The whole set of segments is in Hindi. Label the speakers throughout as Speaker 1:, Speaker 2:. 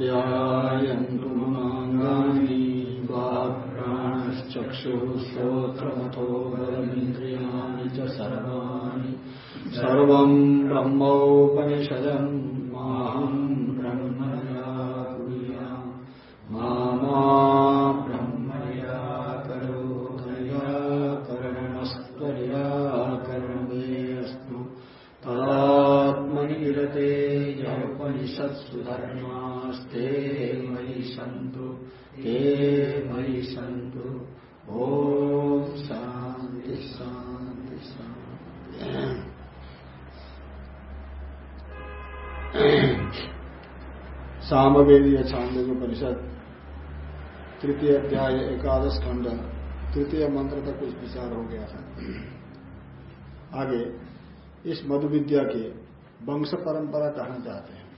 Speaker 1: आप्यायन्तु ममाङ्गानि च सर्वाणि। सर्वम् ब्रह्मोपनिषदम् माहम् शान्ति सामवेदीय छांदोग्य परिषद, तृतीय अध्याय, एकादश खंड, तृतीय मंत्र तक कुछ विचार हो गया था। आगे, इस मधु विद्या के वंश परंपरा कहना चाहते हैं?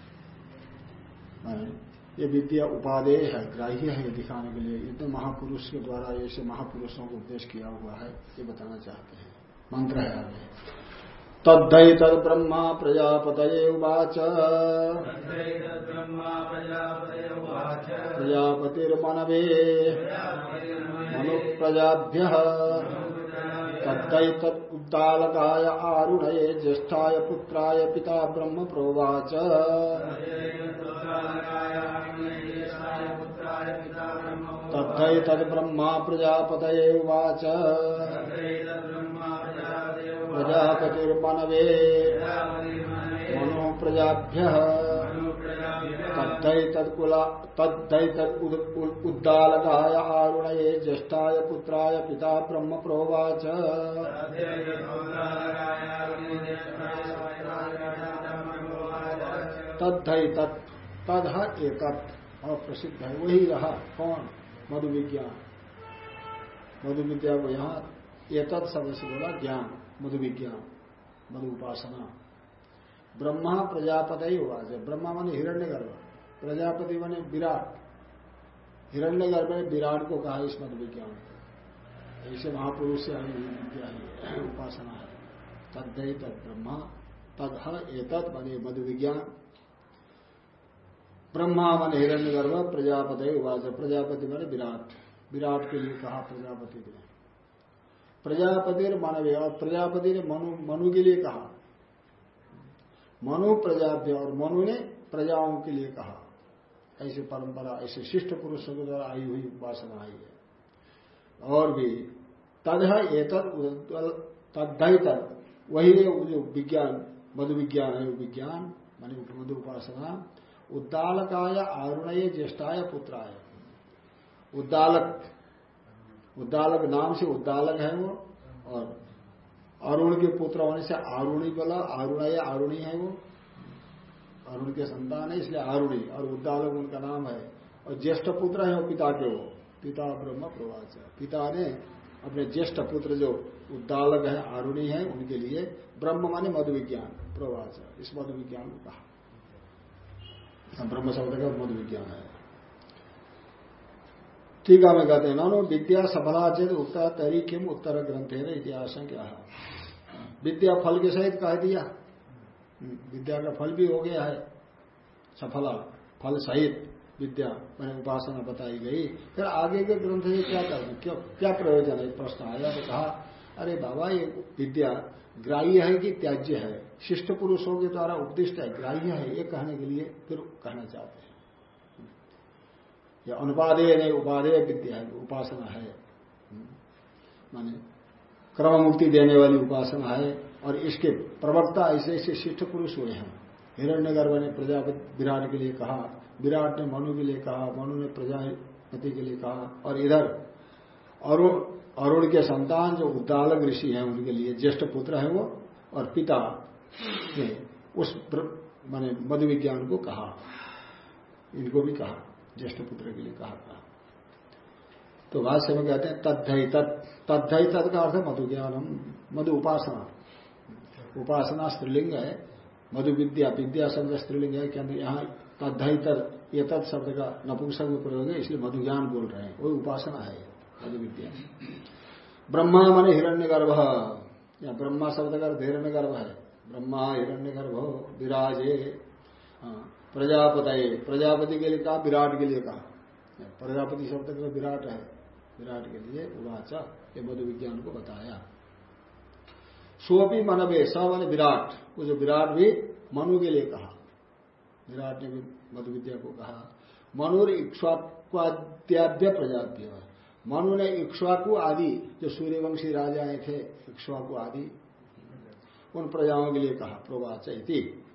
Speaker 1: ये विद्या उपादेय है ग्राह्य है दिखाने के लिए। इतने महापुरुष के द्वारा ऐसे महापुरुषों को उपदेश किया हुआ है ये बताना चाहते हैं। मंत्र है आगे। तद्धि तद ब्रह्मा प्रजापत उवाच। प्रजापतिर्मनवे। मनु प्रजाभ्य तद्धैतदुद्दालकाय आरुणये ज्येष्ठाय पुत्राय पिता ब्रह्म प्रोवाच। तद्धैतद्ब्रह्मा प्रजापत उवाच। प्रजापतिर्मनवे। मनो प्रजाभ्य। तद्धैतदुद्दालकाय आरुणये ज्येष्ठाय पुत्राय पिता ब्रह्म प्रोवाच तद्धै तद एक और प्रसिद्ध है। वही रहा, कौन? मधु विज्ञान मधु विद्या को यहाँ एतत् शब्द से बोला ज्ञान मधु विज्ञान मधु उपासना ब्रह्मा प्रजापति ही हुआ जब। ब्रह्मा माने हिरण्य गर्भ प्रजापति माने विराट। हिरण्य गर्भ ने विराट को कहा इस मधु विज्ञान को। ऐसे महापुरुष से हमें विद्या उपासना है। तद्धई तद ब्रह्मा तद एतत् मने मधु विज्ञान ब्रह्मा मन हिरण्य गर्भ प्रजापति उवाच। प्रजापति मैंने विराट। विराट के लिए कहा प्रजापति ने। प्रजापति ने मानवीय और प्रजापति ने मनु मनु के लिए कहा। मनु प्रजाप्य और मनु ने प्रजाओं के लिए कहा। ऐसी परंपरा, ऐसे शिष्ट पुरुषों के द्वारा आई हुई उपासना आई है। और भी तद तद्धई तद वही जो विज्ञान मधु विज्ञान है विज्ञान, मानी मधु उपासना। उद्दालकाय आरुणय ज्येष्ठाय पुत्राय। उद्दालक उद्दालक नाम से उद्दालक है वो, और अरुण के पुत्र होने से आरुणी बोला, आरुणय आरुणी है वो। अरुण के संतान है, इसलिए आरुणी, और उद्दालक उनका नाम है। और ज्येष्ठ पुत्र है वो पिता के वो। पिता ब्रह्म प्रवाच पिता ने अपने ज्येष्ठ पुत्र जो उद्दालक है, आरुणी है, उनके लिए ब्रह्म माने मधु विज्ञान प्रवाच इस मधु विज्ञान को कहा। ब्रह्म शब्द का मधु विज्ञान है ठीक है मैं कहते हैं नो विद्या सफला चेत उत्तर तरी किम उत्तर ग्रंथ है इतिहास क्या है विद्या फल के सहित कह दिया। विद्या का फल भी हो गया है। सफला, फल सहित विद्या मैंने उपासना बताई गई। फिर आगे के ग्रंथ से क्या करना क्या प्रयोजन है? प्रश्न आया तो कहा अरे बाबा, ये विद्या ग्राह्य है कि त्याज्य है? शिष्ट पुरुषों के द्वारा उपदिष्ट है, ग्राह्य है, ये कहने के लिए फिर कहना चाहते हैं। या अनुपादेय नहीं उपादेय विद्या है उपासना है। माने क्रम मुक्ति देने वाली उपासना है, और इसके प्रवक्ता ऐसे ऐसे शिष्ट पुरुष हुए हैं। हिरण्य गर्भ ने प्रजापति विराट के लिए कहा, विराट ने मनु के लिए कहा, मनु ने प्रजापति के लिए कहा, और इधर अरुण अरुण के संतान जो उद्दालक ऋषि हैं, उनके लिए ज्येष्ठ पुत्र है वो, और पिता ने उस माने मधु विज्ञान को कहा। इनको भी कहा, ज्येष्ठ पुत्र के लिए कहा था। तो भाष्य में कहते हैं तद्धई तत् तद्धई तत् का अर्थ मधु ज्ञानम, मधु उपासना। उपासना स्त्रीलिंग है, मधु विद्या विद्या शब्द स्त्रीलिंग है क्या यहाँ तद्धई तद ये तत् शब्द का नपुंसक प्रयोग है, इसलिए मधु ज्ञान बोल रहे हैं वही उपासना है। मधु विद्या ब्रह्मा मन हिरण्य गर्भ या ब्रह्मा शब्द का हिरण्य गर्भ है। ब्रह्मा हिरण्य गर्भ विराजे प्रजापति प्रजापति के लिए कहा, विराट के लिए कहा। प्रजापति शब्द तो विराट है। विराट के लिए उवाच ये मधु विज्ञान को बताया। सोपी मनवे, स मन विराट। वो जो विराट भी मनु के लिए कहा। विराट ने भी मधु विद्या को कहा। मनुर इक्ष्वाद्याभ्य प्रजाभ्य मनु ने इक्ष्वाकु आदि जो सूर्यवंशी राजाएँ थे इक्ष्वाकु आदि उन प्रजाओं के लिए कहा प्रोवाच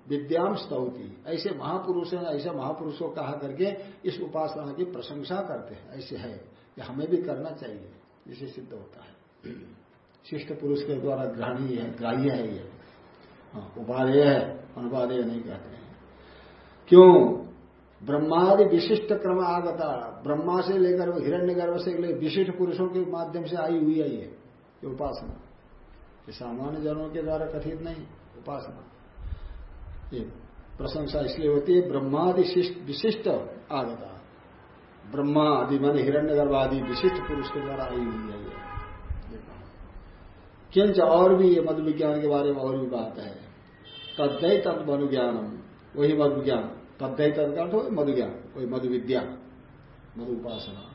Speaker 1: विद्याम स्तौती। ऐसे महापुरुष ने ऐसे महापुरुषों कहा करके इस उपासना की प्रशंसा करते हैं। ऐसे है कि हमें भी करना चाहिए इसे सिद्ध होता है। शिष्ट पुरुष के द्वारा ग्रहणीय है ग्राह्य है ये। हाँ, उपादेय है अनुपादेय नहीं कहते हैं। क्यों? ब्रह्मादि विशिष्ट क्रम आगता। ब्रह्मा से लेकर हिरण्य गर्भ से लेकर विशिष्ट पुरुषों के माध्यम से आई हुई है ये उपासना। ये सामान्य जनों के द्वारा कथित नहीं, उपासना। ये प्रशंसा इसलिए होती है, ब्रह्मादि विशिष्ट आगता। ब्रह्मा आदि मान हिरण्य आदि विशिष्ट पुरुष के द्वारा आई हुई है किंच और भी ये मधु विज्ञान के बारे में और भी बात है। तद्दय तद अनुज्ञानम वही मधु ज्ञान तद्दय तद का तो मधु मधु विद्या मधु उपासना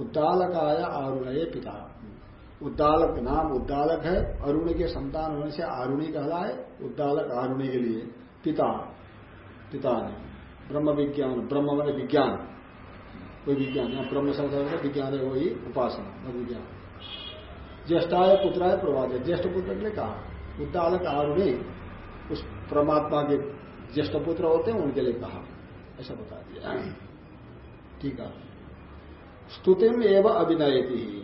Speaker 1: उद्दालक आया आरुणय पिता। उद्दालक नाम उद्दालक है, अरुण के संतान होने से आरुणी कहलाए, उद्दालक आरुणी के लिए पिता। पिता ने, ब्रह्म विज्ञान, ब्रह्म मन विज्ञान। कोई विज्ञान या ब्रह्म शब्द विज्ञान है, वही उपासना मद विज्ञान ज्येष्ठाय पुत्राय प्रभात ज्येष्ठ पुत्र ने कहा, उद्दालक आरुणी, उस परमात्मा के ज्येष्ठ पुत्र होते हैं, उनके लिए कहा। ऐसा बता दिया। ठीक है। स्तुतिम एवं अभिनय ही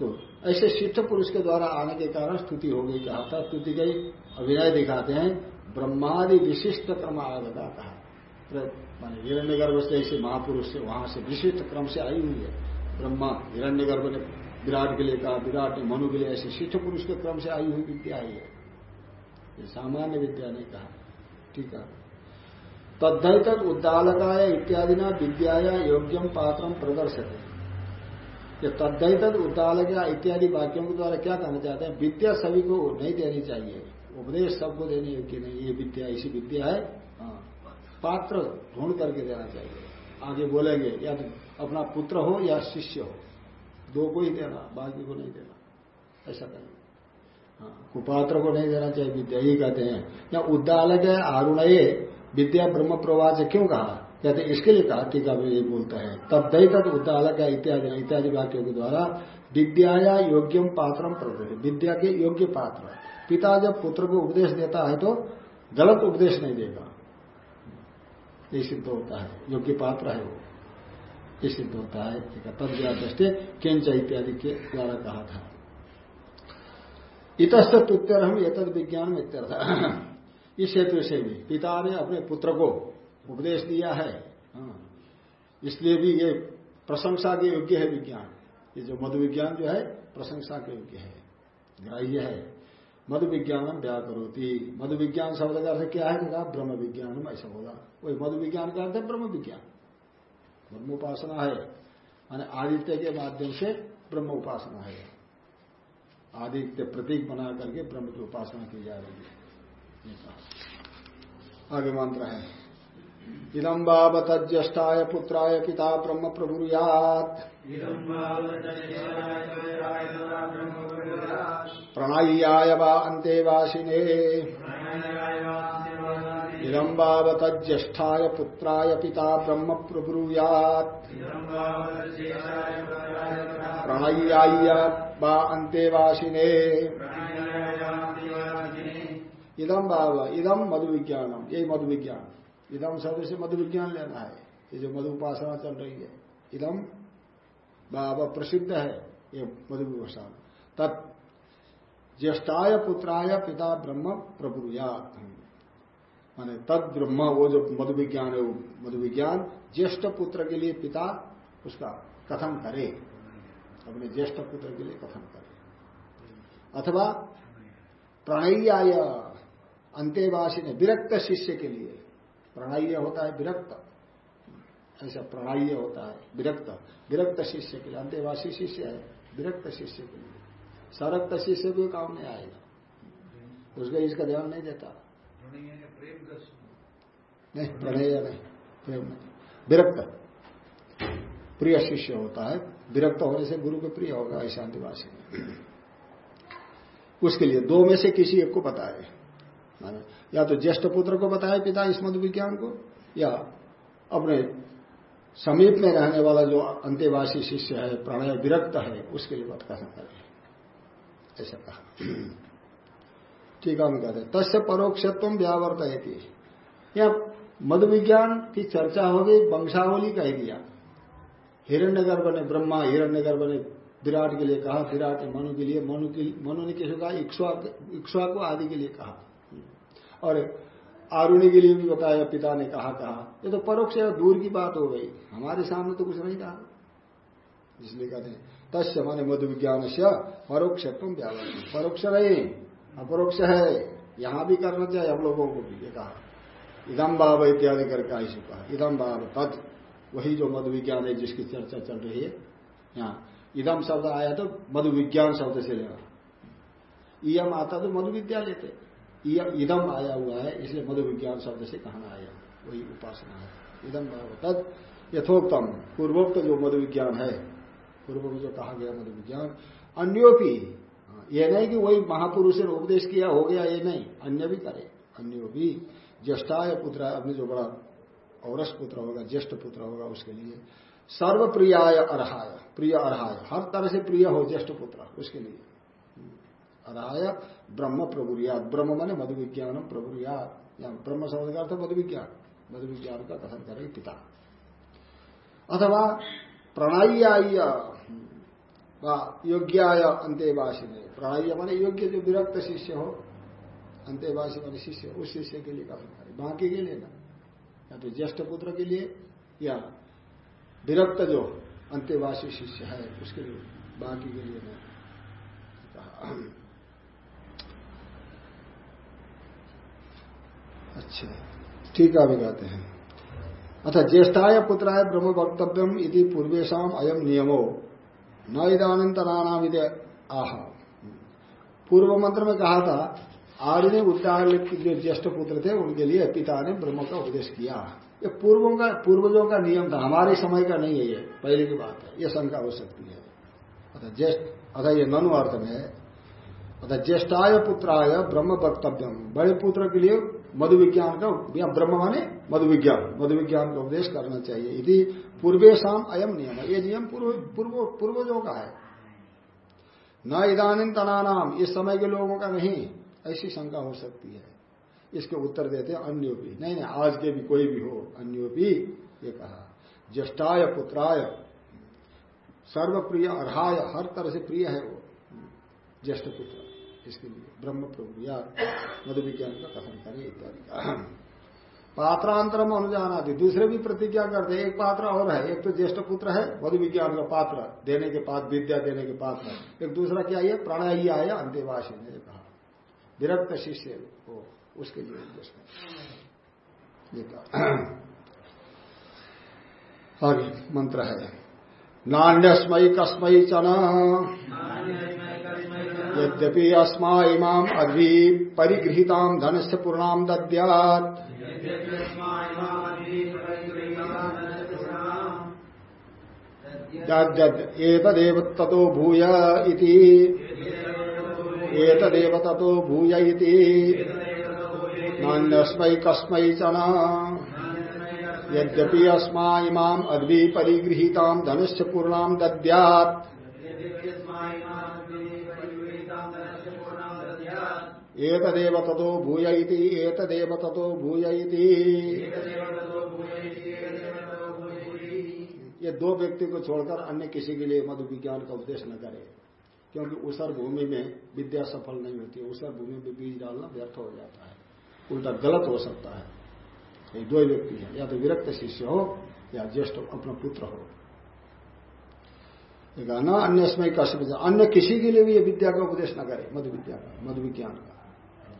Speaker 1: तो ऐसे शिष्ट पुरुष के द्वारा आने के कारण स्तुति हो गई, कहा था। स्तुति गई, अभिनय दिखाते हैं। ब्रह्मादि विशिष्ट क्रम आगता कहा माने हिरण्य गर्भ से ऐसे महापुरुष से, वहाँ से विशिष्ट क्रम से आई हुई है। ब्रह्मा हिरण्य गर्भ ने विराट के लिए कहा, विराट ने मनु के लिए ऐसे शिष्ट पुरुष के क्रम से आई हुई विद्या आई है ये सामान्य विद्या ने कहा। ठीक है। तद्धित उद्दालकाय इत्यादि ना विद्याया योग्यम पात्रम प्रदर्शित। ये तद्धित उद्दालक इत्यादि वाक्यों के द्वारा क्या कहना चाहते हैं? विद्या सभी को नहीं देनी चाहिए। उपदेश सबको देने योग्य नहीं ये विद्या ऐसी विद्या है। हाँ। पात्र ढूंढ करके देना चाहिए। आगे बोलेंगे या तो अपना पुत्र हो या शिष्य हो। दो को ही देना बाकी को नहीं देना। ऐसा हाँ, कुपात्र को नहीं देना चाहिए विद्या ही कहते हैं। या उद्दालक है आरुणय विद्या ब्रह्म प्रवाह क्यों कहा? कहते इसके लिए कहा टीका में ये बोलता है। तब दई तक उद्दालक है, इत्यादि इत्यादि वाक्यों के द्वारा विद्या या योग्यम पात्र विद्या के योग्य पात्र पिता जब पुत्र को उपदेश देता है तो गलत उपदेश नहीं देगा। ये सिद्ध होता है। योग्य पात्र है वो। ये सिद्ध होता है। तद दृष्टि किंच इत्यादि के द्वारा कहा था। इतस्त तुत्तर हम ये तद विज्ञान में इत्यर्थ। इस हेतु से भी। पिता ने अपने पुत्र को उपदेश दिया है। हाँ। इसलिए भी ये प्रशंसा के योग्य है विज्ञान। ये जो मधु विज्ञान जो है, प्रशंसा के योग्य है। ग्राह्य है। मधु विज्ञान व्याकरोती। मधु विज्ञान शब्द का अर्थ क्या है? कहा ब्रह्म विज्ञान ऐसा होगा वही मधु विज्ञान का अर्थ है ब्रह्म विज्ञान। ब्रह्म उपासना है। माने आदित्य के माध्यम से ब्रह्म उपासना है। आदित्य प्रतीक बना करके ब्रह्म की उपासना की जा रही है। आगे मंत्र है। इदम बाबतज्यष्टाय पुत्राय पिता ब्रह्म प्रभुयात प्रणय्याय वा अन्तेवासिने इदं वावतज्येष्ठाय पुत्राय पिता ब्रह्म प्रब्रूयात् प्रणय्याय वा इदम बाब इदम मधु विज्ञानम यही मधु विज्ञान इदम शब्द से मधु विज्ञान लेना है। ये जो मधु उपासना चल रही है इदम बाबा प्रसिद्ध है, ये मधु उपासना तत् ज्येष्ठाय पुत्राय पिता ब्रह्म प्रभुया माने तद ब्रह्म, वो जो मधु विज्ञान है, वो मधु विज्ञान ज्येष्ठ पुत्र के लिए पिता उसका कथन करे। अपने ज्येष्ठ पुत्र के लिए कथन करे। अथवा प्रणय्याय अंत्यवासी ने विरक्त शिष्य के लिए। प्रणय्य होता है विरक्त। ऐसा प्रणय्य होता है, विरक्त। विरक्त शिष्य के लिए, अंत्यवासी शिष्य है, विरक्त शिष्य के लिए। सरक्त शिष्य भी काम नहीं आएगा। उसका इसका ध्यान नहीं देता। नहीं प्रणय नहीं प्रेम विरक्त। प्रिय शिष्य होता है। विरक्त होने से गुरु के प्रिय होगा, ऐसा अंतिवासी उसके लिए दो में से किसी एक को बताए। या तो ज्येष्ठ पुत्र को बताए पिता इस मधु विज्ञान को, या अपने समीप में रहने वाला जो अंत्यवासी शिष्य है, प्रणय विरक्त है, उसके लिए बात कहना। करें ऐसा कहा। ठीक है कहते तस्य परोक्षत्व व्यावर्त है या मधु विज्ञान की चर्चा हो गई वंशावली कह दिया हिरण्यगर्भ ने ब्रह्मा, हिरण्यगर्भ ने विराट के लिए कहा, विराट ने मनु के लिए, मनु के, मनु ने किसी कहा? इक्ष्वा को आदि के लिए कहा। और आरुणी के लिए भी बताया, पिता ने कहा कहा। ये तो परोक्ष दूर की बात हो गई। हमारे सामने तो कुछ नहीं कहा। इसलिए कहते हैं, तस्य माने मधु विज्ञान से परोक्ष तुम परोक्ष नहीं। अपरोक्ष है, यहाँ भी करना चाहिए हम लोगों को भी, ये कहा। इदम बाब इत्यादि करके ऐसे कहा इदम बाब तत् वही जो मधु विज्ञान है जिसकी चर्चा चल रही है, यहाँ। इदम शब्द आया तो मधु विज्ञान शब्द से लेना इम आता तो मधु विद्या लेते। इदम आया हुआ है, इसलिए मधु विज्ञान शब्द से कहना आया। वही उपासना है। इदम तद, यथोक्तम, पूर्वोक्त जो मधु विज्ञान है, पूर्व में जो कहा गया मधु विज्ञान, अन्योपी ये नहीं कि वही महापुरुष ने उपदेश किया, हो गया ये नहीं। अन्य भी करे, अन्य भी। ज्येष्ठाय पुत्र अपने जो बड़ा औरस पुत्र होगा, ज्येष्ठ पुत्र होगा उसके लिए। सर्व प्रियाय अर्हाय, प्रिय अर्हाय। हर तरह से प्रिय हो ज्येष्ठ पुत्र उसके लिए। अर्हाय, ब्रह्म प्रभुरियात। ब्रह्म माने मधु विज्ञान प्रभुरियात। या ब्रह्म शब्द का अर्थ मधु विज्ञान मधु विज्ञान का कथन करे पिता। अथवा प्रणाई योग्याय अंत्यवासी ने प्रणाई माने योग्य जो विरक्त शिष्य हो, अंत्यवासी माने शिष्य, उस शिष्य के लिए करे। बाकी के लिए ना। या तो ज्येष्ठ पुत्र के लिए, या विरक्त जो अंत्यवासी शिष्य है, उसके लिए बाकी के लिए नहीं अच्छा ठीक है, अभी कहते हैं। अथा ज्येष्ठाय पुत्राय ब्रह्म वक्तव्यम यदि पूर्वेशम अयम नियमो। न इदानंतराणाम आह। पूर्व मंत्र में कहा था आर्य उद्दार जो ज्येष्ठ पुत्र थे, उनके लिए पिता ने ब्रह्म का उपदेश किया। ये पूर्वों का, पूर्वजों का नियम था, हमारे समय का नहीं है ये, पहले की बात है, ये शंका हो सकती है। अतः ज्येष्ठ, अतः ये ननु अर्थ में अतः ज्येष्ठाय पुत्राय ब्रह्म वक्तव्यम बड़े पुत्र के लिए मधु विज्ञान का ब्रह्म माने मधु विज्ञान मधु विज्ञान का उपदेश करना चाहिए। यदि पूर्वेशम अयम नियम, ये नियम पूर्व पूर्व, पूर्वजों का है। न इदानी तनानाम, इस समय के लोगों का नहीं। ऐसी शंका हो सकती है। इसके उत्तर देते हैं अन्योपी। नहीं नहीं, आज के भी कोई भी हो, अन्योपी, ये कहा। ज्येष्ठाय, पुत्राय, सर्वप्रिय, अर्हाय, हर तरह से प्रिय है वो, ज्येष्ठ पुत्र। इसके लिए ब्रह्म प्रभु या मधु विज्ञान का कथन करें इत्यादि। का पात्रांतरम अनुजाना थी दूसरे भी प्रतिज्ञा करते एक पात्र और है, एक तो ज्येष्ठ पुत्र है मधु विज्ञान का पात्र, देने के पात्र विद्या देने के पात्र एक दूसरा क्या है? प्रणयी आया, अंत्यवासी ने कहा। विरक्त शिष्य हो उसके लिए मंत्र है। नान्यस्मय कस्मय चना यद्यपि अस्मा इमाम अद्वी परिगृहीता धन से पूर्णाम दद्यात। एतदेव ततो भूय इति। एतदेव ततो भूय इति। नान्यस्मै कस्मै च यद्यपि अस्मा इमाम अद्वी परिगृहीता धनुष्य पूर्णाम दद्यात। एतदेव ततो भूय एतदेव ततो भूय ये दो व्यक्ति को छोड़कर अन्य किसी के लिए मधु विज्ञान का उपदेश न करे, क्योंकि उसर भूमि में विद्या सफल नहीं होती उसर भूमि में बीज डालना व्यर्थ हो जाता है, उल्टा गलत हो सकता है। ये दो व्यक्ति है, या तो विरक्त शिष्य हो, या ज्येष्ठ अपना पुत्र हो। न अन्य समय कश्यप अन्य किसी के लिए भी ये विद्या का उपदेश न करे मधु विद्या का मधु विज्ञान का।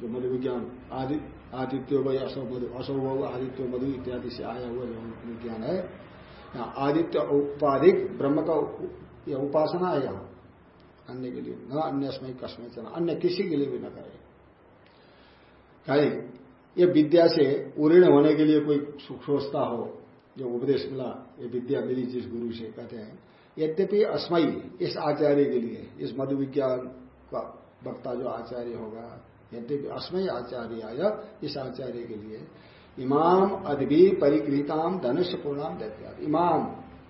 Speaker 1: जो मधु विज्ञान आदि आदित्य भाई असो मधु असो आदित्य मधु इत्यादि से आया हुआ जो विज्ञान है। आदित्य उपाधिक ब्रह्म का यह उपासना है यहाँ। अन्य के लिए न, अन्य समय कस्मय चना, अन्य किसी के लिए भी न करे कहीं, ये विद्या से उऋण होने के लिए कोई सोचता हो, जो उपदेश मिला, ये विद्या मिली जिस गुरु से, कहते हैं, यद्यपि अस्मयी इस आचार्य के लिए, इस मधु विज्ञान का वक्ता जो आचार्य होगा यद्यपि अस्मय आचार्य इस आचार्य के लिए। इमाम अदबी परिकृताम धनुष पूर्णाम देते इमाम,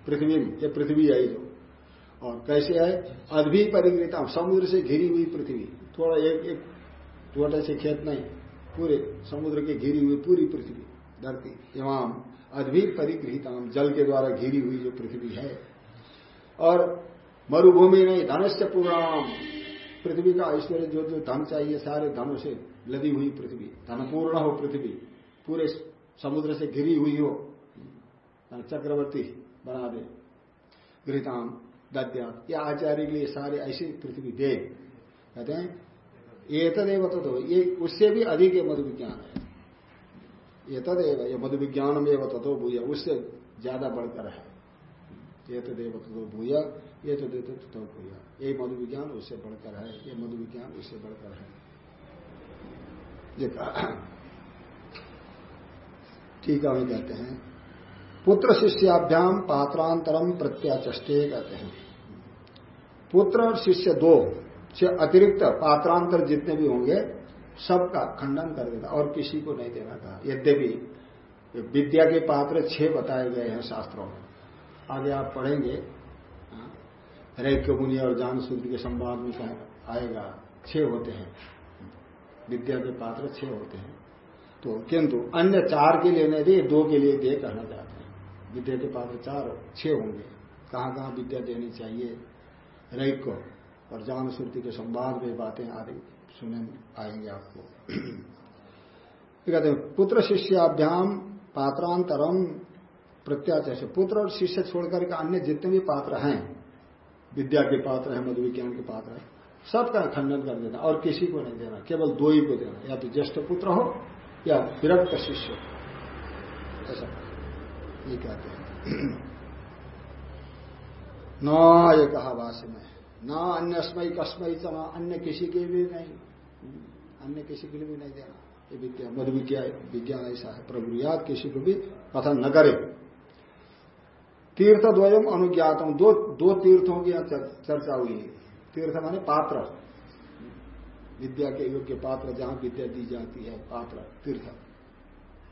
Speaker 1: पृथ्वी, ये पृथ्वी है जो। और कैसे है? अदबी परिकृताम, समुद्र से घिरी हुई पृथ्वी। थोड़ा एक एक छोटे से खेत नहीं, पूरे समुद्र के घिरी हुई पूरी पृथ्वी, धरती। इमाम अद्भी परिगृहिताम जल के द्वारा घिरी हुई जो पृथ्वी है। और मरुभूमि नहीं धनुष्य पूर्णाम पृथ्वी का ऐश्वर्य, जो जो धन चाहिए, सारे धनों से लदी हुई पृथ्वी, धनपूर्ण हो पृथ्वी, पूरे समुद्र से घिरी हुई हो चक्रवर्ती बना दे, गृहताम, दद्या, या आचार्य के लिए सारे ऐसी पृथ्वी दे। कहते हैं, ये तदेव तो ये उससे भी अधिक ये मधु विज्ञान है। ये तदेव, ये मधु विज्ञान में तथो भूया उससे ज़्यादा बढ़कर है। ये तदेव तथो भूय ये तो देते तथो भूय। ये मधु विज्ञान उससे बढ़कर है। ये मधु विज्ञान उससे बढ़कर है। ये ठीक है कहते हैं। पुत्र शिष्याभ्याम पात्रांतरम प्रत्याचष्टे कहते हैं। पुत्र और शिष्य दो से अतिरिक्त पात्रांतर जितने भी होंगे, सबका खंडन कर देता। और किसी को नहीं देना कहा। यद्यपि विद्या के पात्र छह बताए गए हैं शास्त्रों में। आगे आप पढ़ेंगे हाँ, रैक्य मुनि और जान सूत्र के संवाद में कहा आएगा छह होते हैं। विद्या के पात्र छह होते हैं। तो किंतु अन्य चार के लिए नहीं दे दो के लिए दे कहना चाहते हैं। विद्या के पात्र चार छह होंगे। कहाँ कहाँ विद्या देनी चाहिए? रैक्य और जान श्रुति के संवाद में बातें आदि सुने आएँगे आपको। कहते हैं पुत्र शिष्याभ्याम पात्रांतरम प्रत्याचय पुत्र और शिष्य छोड़कर के अन्य जितने भी पात्र हैं, विद्या के पात्र हैं मधु विज्ञान के पात्र हैं, सबका खंडन कर देना और किसी को नहीं देना, केवल दो ही को देना, या तो ज्येष्ठ पुत्र हो, या विरक्त शिष्य ऐसा ये कहते हैं। न ये कहा भाष्य में न अन्य स्मय कस्मय चना अन्य किसी के भी नहीं, अन्य किसी के लिए भी नहीं देना। ये विद्या मधु विज्ञान ऐसा है, प्रभु याद किसी को भी कथन न करे। तीर्थ द्वयम अनुज्ञातम। दो दो तीर्थों की चर्चा हुई है। तीर्थ माने पात्र। विद्या के योग्य पात्र, जहाँ विद्या दी जाती है, पात्र, तीर्थ।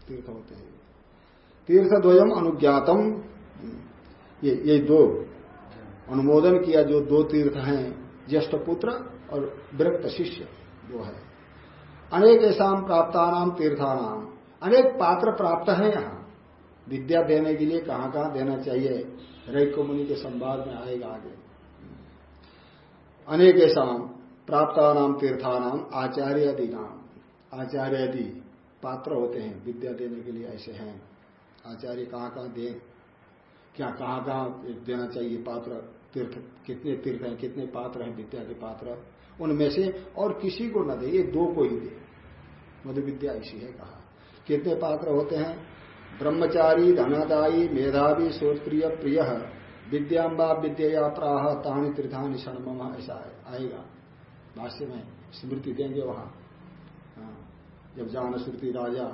Speaker 1: तीर्थ होते हैं। तीर्थ द्वयम अनुज्ञातम। ये ये दो। अनुमोदन किया जो दो तीर्थ हैं, ज्येष्ठ पुत्र और विरक्त शिष्य जो है। अनेक ऐसा प्राप्त नाम तीर्थानाम। अनेक पात्र प्राप्त है यहाँ। विद्या देने के लिए कहाँ कहाँ देना चाहिए? रैको मुनि के संवाद में आएगा आगे। अनेक ऐसा प्राप्तानाम तीर्थानाम आचार्य आदि नाम आचार्य आदि पात्र होते हैं, विद्या देने के लिए ऐसे हैं। आचार्य कहाँ कहाँ दे? क्या कहाँ कहाँ देना चाहिए पात्र? तीर्थ, कितने तीर्थ हैं, कितने पात्र हैं विद्या के पात्र? उनमें से और किसी को न दे, ये दो को ही दे। मधु विद्या ऐसी है कहा। कितने पात्र होते हैं? ब्रह्मचारी धनादायी मेधावी श्रोत्रिय प्रिय विद्यांबा विद्या प्राह तानी तीर्थानी शर्म ऐसा आएगा। भाष्य में स्मृति देंगे वहाँ। हाँ, जब जान श्रुति राजा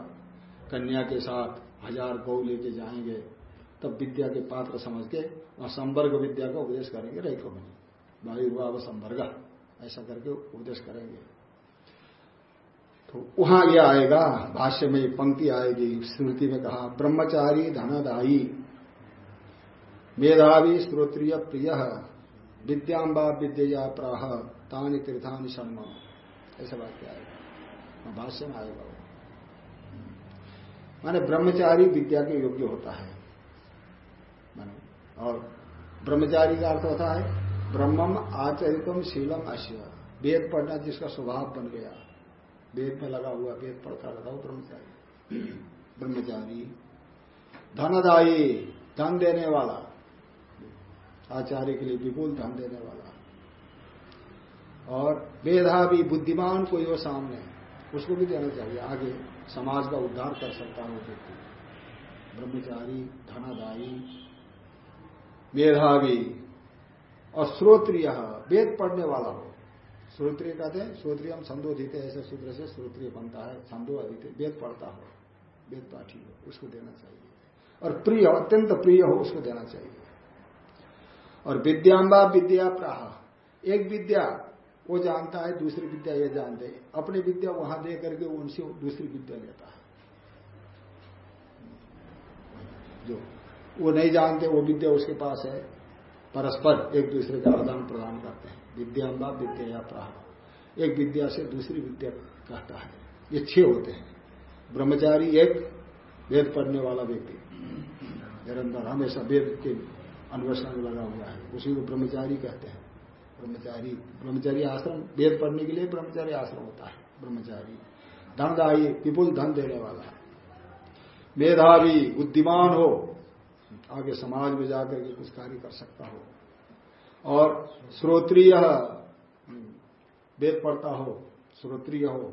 Speaker 1: कन्या के साथ हज़ार गौ लेके जाएँगे तब विद्या के पात्र समझ के वहाँ संवर्ग विद्या का उपदेश करेंगे रैको मुनि वायुर्भाव संवर्ग ऐसा करके उपदेश करेंगे। तो वहाँ यह आएगा, भाष्य में पंक्ति आएगी, स्मृति में कहा, ब्रह्मचारी धनदायी, मेधावी श्रोत्रिय प्रिय, विद्यांबा विद्या प्राह, तानी तीर्थानी शर्म। ऐसा वाक्य आएगा। भाष्य में आएगा वो। माने ब्रह्मचारी विद्या के योग्य होता है। माने, और ब्रह्मचारी का अर्थ होता है, ब्रह्मम आचरितम शीलम अश्य वेद पढ़ना जिसका स्वभाव बन गया। वेद में लगा हुआ वेद पढ़ता रहता हो ब्रह्मचारी। ब्रह्मचारी। धनदायी, धन देने वाला। आचार्य के लिए विपुल धन देने वाला। और मेधावी, बुद्धिमान कोई हो सामने, उसको भी देना चाहिए। आगे समाज का उद्धार कर सकता हो व्यक्ति। ब्रह्मचारी, धनादायी, मेधावी और श्रोत्रिय वेद पढ़ने वाला हो। श्रोत्रिय कहते हैं श्रोत्रिय हम संदोधित ऐसे सूत्र से श्रोत्रिय बनता है छंदो अधित, वेद पढ़ता हो, वेद पाठी हो, उसको देना चाहिए। और प्रिय, अत्यंत प्रिय हो, उसको देना चाहिए। और विद्यांबा विद्या प्राह, एक विद्या वो जानता है, दूसरी विद्या ये जानते अपनी विद्या वहाँ दे करके उनसे दूसरी विद्या लेता है। जो वो नहीं जानते, वो विद्या उसके पास है, परस्पर एक दूसरे का आदान प्रदान करते हैं। विद्यांबा विद्या प्राह। एक विद्या से दूसरी विद्या कहता है। ये छह होते हैं। ब्रह्मचारी एक, वेद पढ़ने वाला व्यक्ति। निरंतर हमेशा वेद के अन्वेषण में लगा हुआ है। उसी को ब्रह्मचारी कहते हैं। ब्रह्मचारी ब्रह्मचारी आश्रम, वेद पढ़ने के लिए ब्रह्मचारी आश्रम होता है। ब्रह्मचारी। धन धनदायी, विपुल धन देने वाला है। मेधावी, बुद्धिमान हो, आगे समाज में जाकर के कुछ कार्य कर सकता हो। और श्रोत्रिय वेद पढ़ता हो, श्रोत्रिय हो,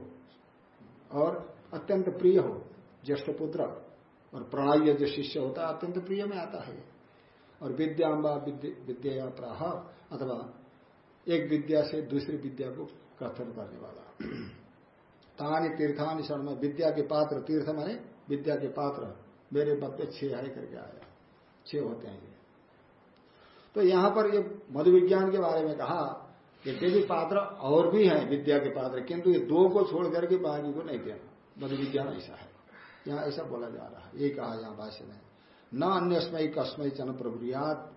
Speaker 1: और अत्यंत प्रिय हो, ज्येष्ठ पुत्र और प्रणाय जो शिष्य होता है अत्यंत प्रिय में आता है। और विद्यांबा विद्या प्राह अथवा एक विद्या से दूसरी विद्या को कथन करने वाला। तानी तीर्थानी शर्मा विद्या के पात्र, तीर्थ माने विद्या के पात्र, मेरे मत छह है करके आया। छह होते हैं तो यहाँ पर ये मधु विज्ञान के बारे में कहा कि भी पात्र और भी हैं विद्या के पात्र, किंतु ये दो को छोड़ करके बाकी को नहीं देना। मधु विज्ञान ऐसा है। यहाँ ऐसा बोला जा रहा है। ये कहा यहाँ भाष्य में, न अन्य स्मय कस्मय चन प्रभुयात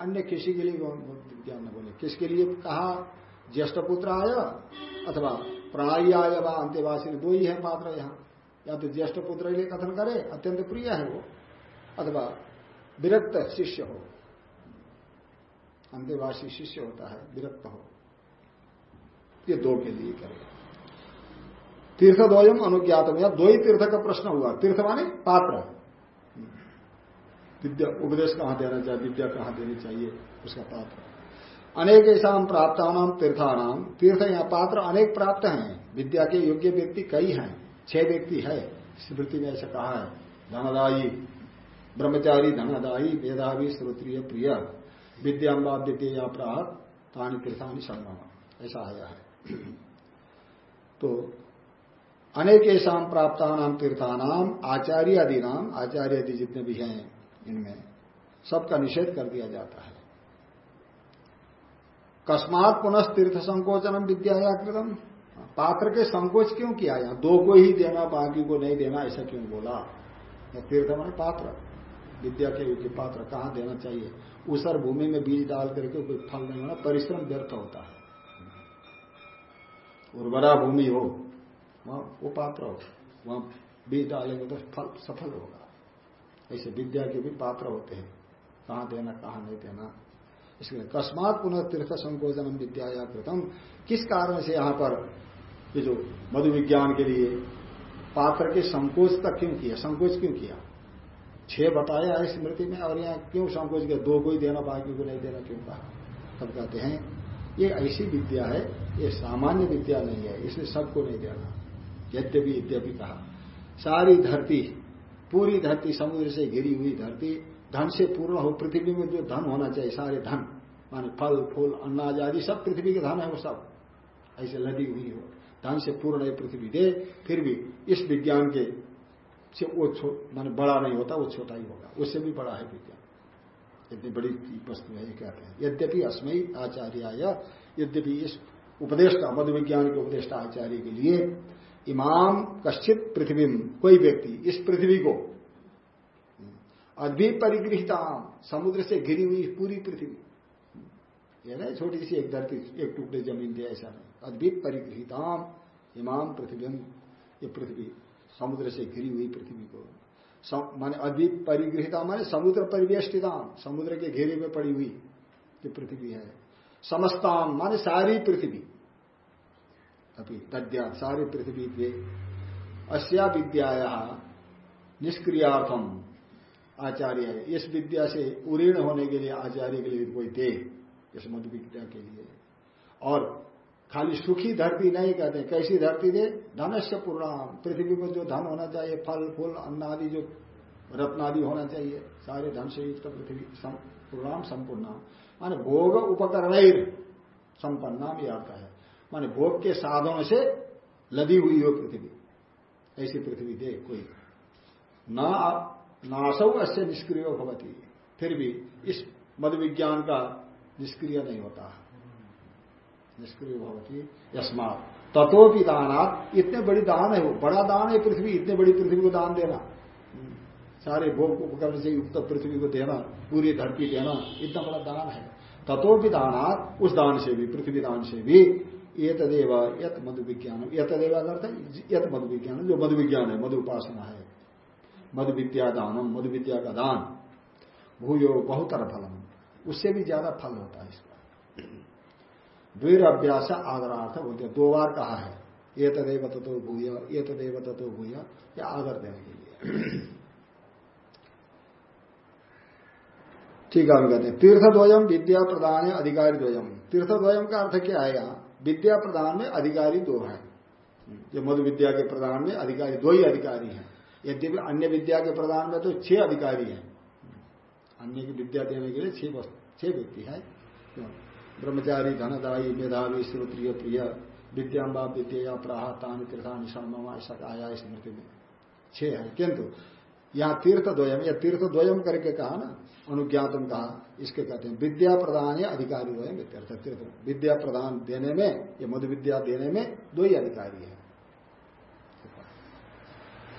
Speaker 1: अन्य किसी के लिए विज्ञान न बोले। किसके लिए कहा? ज्येष्ठ पुत्र आया अथवा प्रणाली आया व अंत्यवासी दो ही है पात्र यहाँ। या तो ज्येष्ठ पुत्र के लिए कथन करे, अत्यंत प्रिय है वो, अथवा विरक्त शिष्य हो। अंत्यवासी शिष्य होता है, विरक्त हो। ये दो के लिए करेगा तीर्थ द्वयम अनुज्ञात या दो ही तीर्थ का प्रश्न हुआ। तीर्थ माने पात्र। विद्या, उपदेश कहाँ देना चाहिए? विद्या कहाँ देनी चाहिए? उसका पात्र। अनेक ऐसा प्राप्तानाम तीर्थानाम तीर्थ यहाँ पात्र अनेक प्राप्त हैं। विद्या के योग्य व्यक्ति कई हैं। छह व्यक्ति है। स्मृति में ऐसा कहा है। धनदायी, ब्रह्मचारी, धनदायी वेदावी श्रोत्रिय, प्रिय। विद्यांबा विद्या प्राप्त तानी तीर्थानी संगम ऐसा आया है। तो अनेक ऐसा प्राप्ता नाम तीर्थानाम आचार्य आदि नाम आचार्य आदि जितने भी हैं इनमें, सबका निषेध कर दिया जाता है। कस्मात पुनः तीर्थ संकोचनम विद्या कृतम पात्र के संकोच क्यों किया यहाँ दो को ही देना, बाकी को नहीं देना, ऐसा क्यों बोला? तीर्थ मान पात्र। विद्या के योग्य पात्र कहाँ देना चाहिए? उसर भूमि में बीज डाल करके कोई फल नहीं होना, परिश्रम व्यर्थ होता है। उर्वरा भूमि हो, वहाँ वो पात्र हो, वहाँ बीज डालेंगे तो फल सफल होगा। ऐसे विद्या के भी पात्र होते हैं। कहाँ देना, कहाँ नहीं देना। इसलिए कस्मात पुनः तीर्थ संकोचन विद्या या प्रथम किस कारण से यहाँ पर ये जो मधु विज्ञान के लिए पात्र के संकोच तक क्यों किया? संकोच क्यों किया? छह बताया है स्मृति में और यहाँ क्यों संकोच किया? दो को ही देना, बाकी को नहीं देना, क्यों कहा? तब कहते हैं, ये ऐसी विद्या है, ये सामान्य विद्या नहीं है इसलिए सबको नहीं देना। यद्यपि यद्यपि कहा। सारी धरती, पूरी धरती समुद्र से घिरी हुई धरती, धन से पूर्ण हो, पृथ्वी में जो धन होना चाहिए, सारे धन, माने फल, फूल अनाज आदि, सब पृथ्वी के धन है वो सब। ऐसे लदी हुई हो। धन से पूर्ण है, पृथ्वी दे, फिर भी इस विज्ञान के से वो माने बड़ा नहीं होता, वो छोटा ही होगा। उससे भी बड़ा है विज्ञान इतनी बड़ी वस्तु है, ये कहते हैं। यद्यपि अस्मयी आचार्य यद्यपि इस उपदेश का मधु विज्ञान के उपदेश आचार्य के लिए इमाम कश्चित पृथ्वी, कोई व्यक्ति इस पृथ्वी को अद्भि परिगृहिता समुद्र से घिरी हुई पूरी पृथ्वी, ये ना छोटी सी एक धरती, एक टुकड़े ज़मीन दिया ऐसा नहीं। अद्भुत परिगृहिताम इमाम पृथ्वी, ये पृथ्वी। समुद्र से घिरी हुई पृथ्वी को। माने अद्भुत परिगृहिता माने समुद्र परिवेष्टिता समुद्र के घेरे में पड़ी हुई ये पृथ्वी है। समस्ताम माने सारी पृथ्वी। अभी तद्या सारी पृथ्वी के अस्या विद्या निष्क्रियार्थम आचार्य है। इस विद्या से उरीर्ण होने के लिए, आचार्य के लिए कोई दे इस मधु विद्या के लिए। और खाली सुखी धरती नहीं कहते, कैसी धरती दे धनस्य पूर्णाम पृथ्वी में जो धन होना चाहिए, फल, फूल, अन्न आदि जो रत्न आदि होना चाहिए, सारे धन से युक्त पृथ्वी पूर्णाम संपूर्ण माने भोग उपकरण संपन्नाम यह अर्थ है। माने भोग के साधनों से लदी हुई हो पृथ्वी। ऐसी पृथ्वी दे कोई। ना नासौ अश्य निष्क्रिय भवती। फिर भी इस मद विज्ञान का निष्क्रिय नहीं होता। निष्क्रिय भवती यस्मात। तत्वपि दानात इतने बड़ी दान है वो। बड़ा दान है पृथ्वी, इतने बड़ी पृथ्वी को दान देना। सारे भोग उपकरण से युक्त पृथ्वी को देना, पूरी धरती देना, इतना बड़ा दान है। तत्वपि दानात उस दान से भी, पृथ्वी दान से भी ये तदेव यत मधु विज्ञान ये तदेव अर्थ यत मधु विज्ञान जो मधु विज्ञान है, मधु उपासना है। मधु विद्या दानम मधु विद्या का दान। भूयो बहुतर फलम। उससे भी ज़्यादा फल होता है इसका। वीर अभ्यास आदरार्थ बोलते हैं। दो बार कहा है। ये तदेव तत्व भूय, ये तदेव तत्व भूय, या आदर देने के लिए। ठीक है, हम कहते हैं। तीर्थद्वयम विद्या प्रदान है अधिकारी द्वयम तीर्थद्वयम का अर्थ क्या है यहाँ? विद्या प्रदान में अधिकारी दो है। जो मधु विद्या के प्रदान में अधिकारी, दो ही अधिकारी हैं। यद्यपि अन्य विद्या के प्रदान में तो छह अधिकारी हैं। अन्य की विद्या देने के लिए छह व्यक्ति है। ब्रह्मचारी, धनदायी, मेधावी, श्रोत्रिय, प्रिय विद्यांबा विद्या प्राह, तान तीर्थानी ऐसा आया स्मृति में। छह है। किंतु यहाँ तीर्थ द्वयम या तीर्थ द्वयम करके कहा ना, अनुज्ञातम कहा, इसके कहते हैं, विद्या प्रदान या अधिकारी द्वयम तीर्थ तीर्थ विद्या प्रदान देने में, या मधु विद्या देने में दो ही अधिकारी है।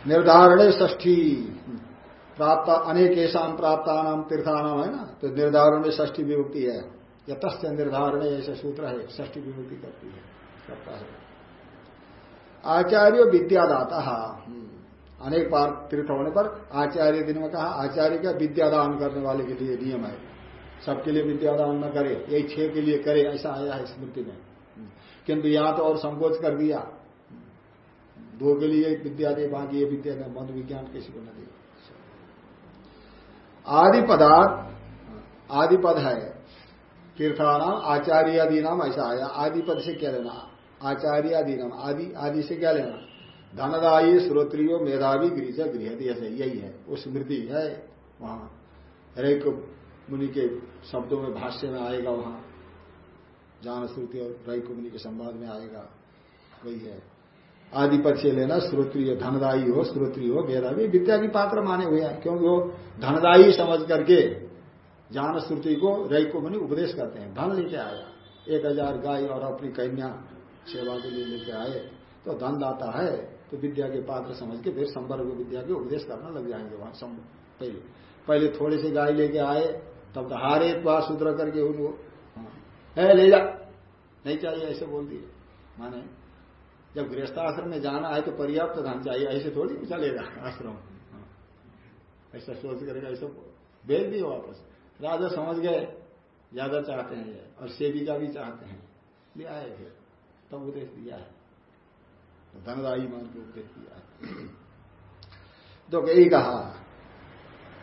Speaker 1: निर्धारण ष्ठी प्राप्त अनेक प्राप्त नाम तीर्थानाम है ना तो निर्धारण ष्ठी विभक्ति है। यतश्च निर्धारण ऐसे सूत्र है ष्ठी विभक्ति करती है, करता है। आचार्य विद्यादाता अनेक बार तीर्थ होने पर आचार्य दिन में कहा, आचार्य का विद्यादान करने वाले के लिए नियम है? सबके लिए विद्यादान न करे, यही छह के लिए करे, ऐसा आया है स्मृति में। किंतु यहाँ तो और संकोच कर दिया। दो के लिए विद्या दे, बाकी ये विद्या ने, मन विज्ञान किसी को न दे। आदि पदार्थ, आदि पद है तीर्थानाम आचार्यादि नाम ऐसा आया। आदि पद से क्या लेना? आचार्यादि नाम आदि आदि से क्या लेना? धनदायी, श्रोत्रियो, मेधावी गृह गृह ऐसे यही है। वो स्मृति है वहाँ। हरेक मुनि के शब्दों में भाष्य में आएगा वहाँ। जान श्रुति और रैक मुनि के संवाद में आएगा। वही है। आदिपद से लेना श्रोत्रिय, धनदायी हो, श्रोत्रिय हो मेधावी, विद्या की पात्र माने हुए हैं। क्योंकि वो धनदायी समझ करके जान श्रुति को रैक को मुनि उपदेश करते हैं। धन लेके आया। एक हज़ार गाय और अपनी कन्या सेवा के लिए लेके आए। तो धन दाता है तो विद्या के पात्र समझ के फिर संवर्ग विद्या के उपदेश करना लग जाएँगे वहाँ पहले। पहले थोड़ी से गाय लेके आए तब तो हारे तो सूत्र करके उनको हाँ, है ले जा। नहीं चाहिए ऐसे बोल दिए। माने जब गृहस्थाश्रम में जाना है तो पर्याप्त धन चाहिए ऐसे थोड़ी चलेगा आश्रम हाँ, ऐसा सोच करेगा ऐसा भेज दिए वापस। राजा समझ गए, ज़्यादा चाहते हैं और सेविका भी चाहते हैं। ले आए फिर, तब उपदेश दिया है। धनदायी मान के उपदेश दिया तो यही कहा।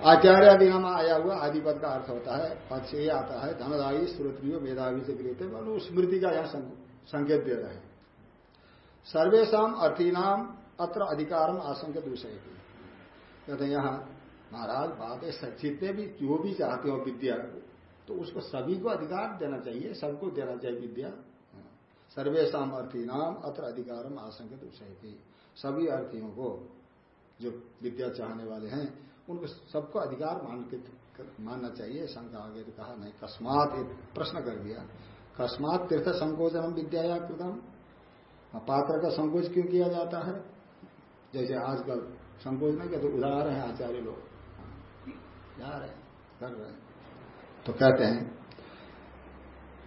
Speaker 1: आचार्य अधिगम आया हुआ, आदिपद का अर्थ होता है, पद से ही आता है धनदायी श्रोत्रियो मेधावी से गृहते मान स्मृति का यहाँ संकेत दे रहे हैं। सर्वेशा अर्थीनाम अत्र अधिकारम आशंक दूसरे की कहते यहाँ महाराज, बात है जितने भी, जो भी चाहते हो विद्या तो उसको सभी को अधिकार देना चाहिए, सबको देना चाहिए विद्या। सर्वेशा अर्थी नाम अत्र अधिकारम आशंकित विषय सभी अर्थियों को, जो विद्या चाहने वाले हैं, उनको सबको अधिकार मानकित मानना चाहिए, शंका आगे तो कहा नहीं। कस्मात एक प्रश्न कर दिया। कस्मात तीर्थ संकोचन विद्या या कृतम पात्र का संकोच क्यों किया जाता है? जैसे आजकल संकोच नहीं कहते उदाह रहे हैं आचार्य लोग। जा रहे कर रहे तो कहते हैं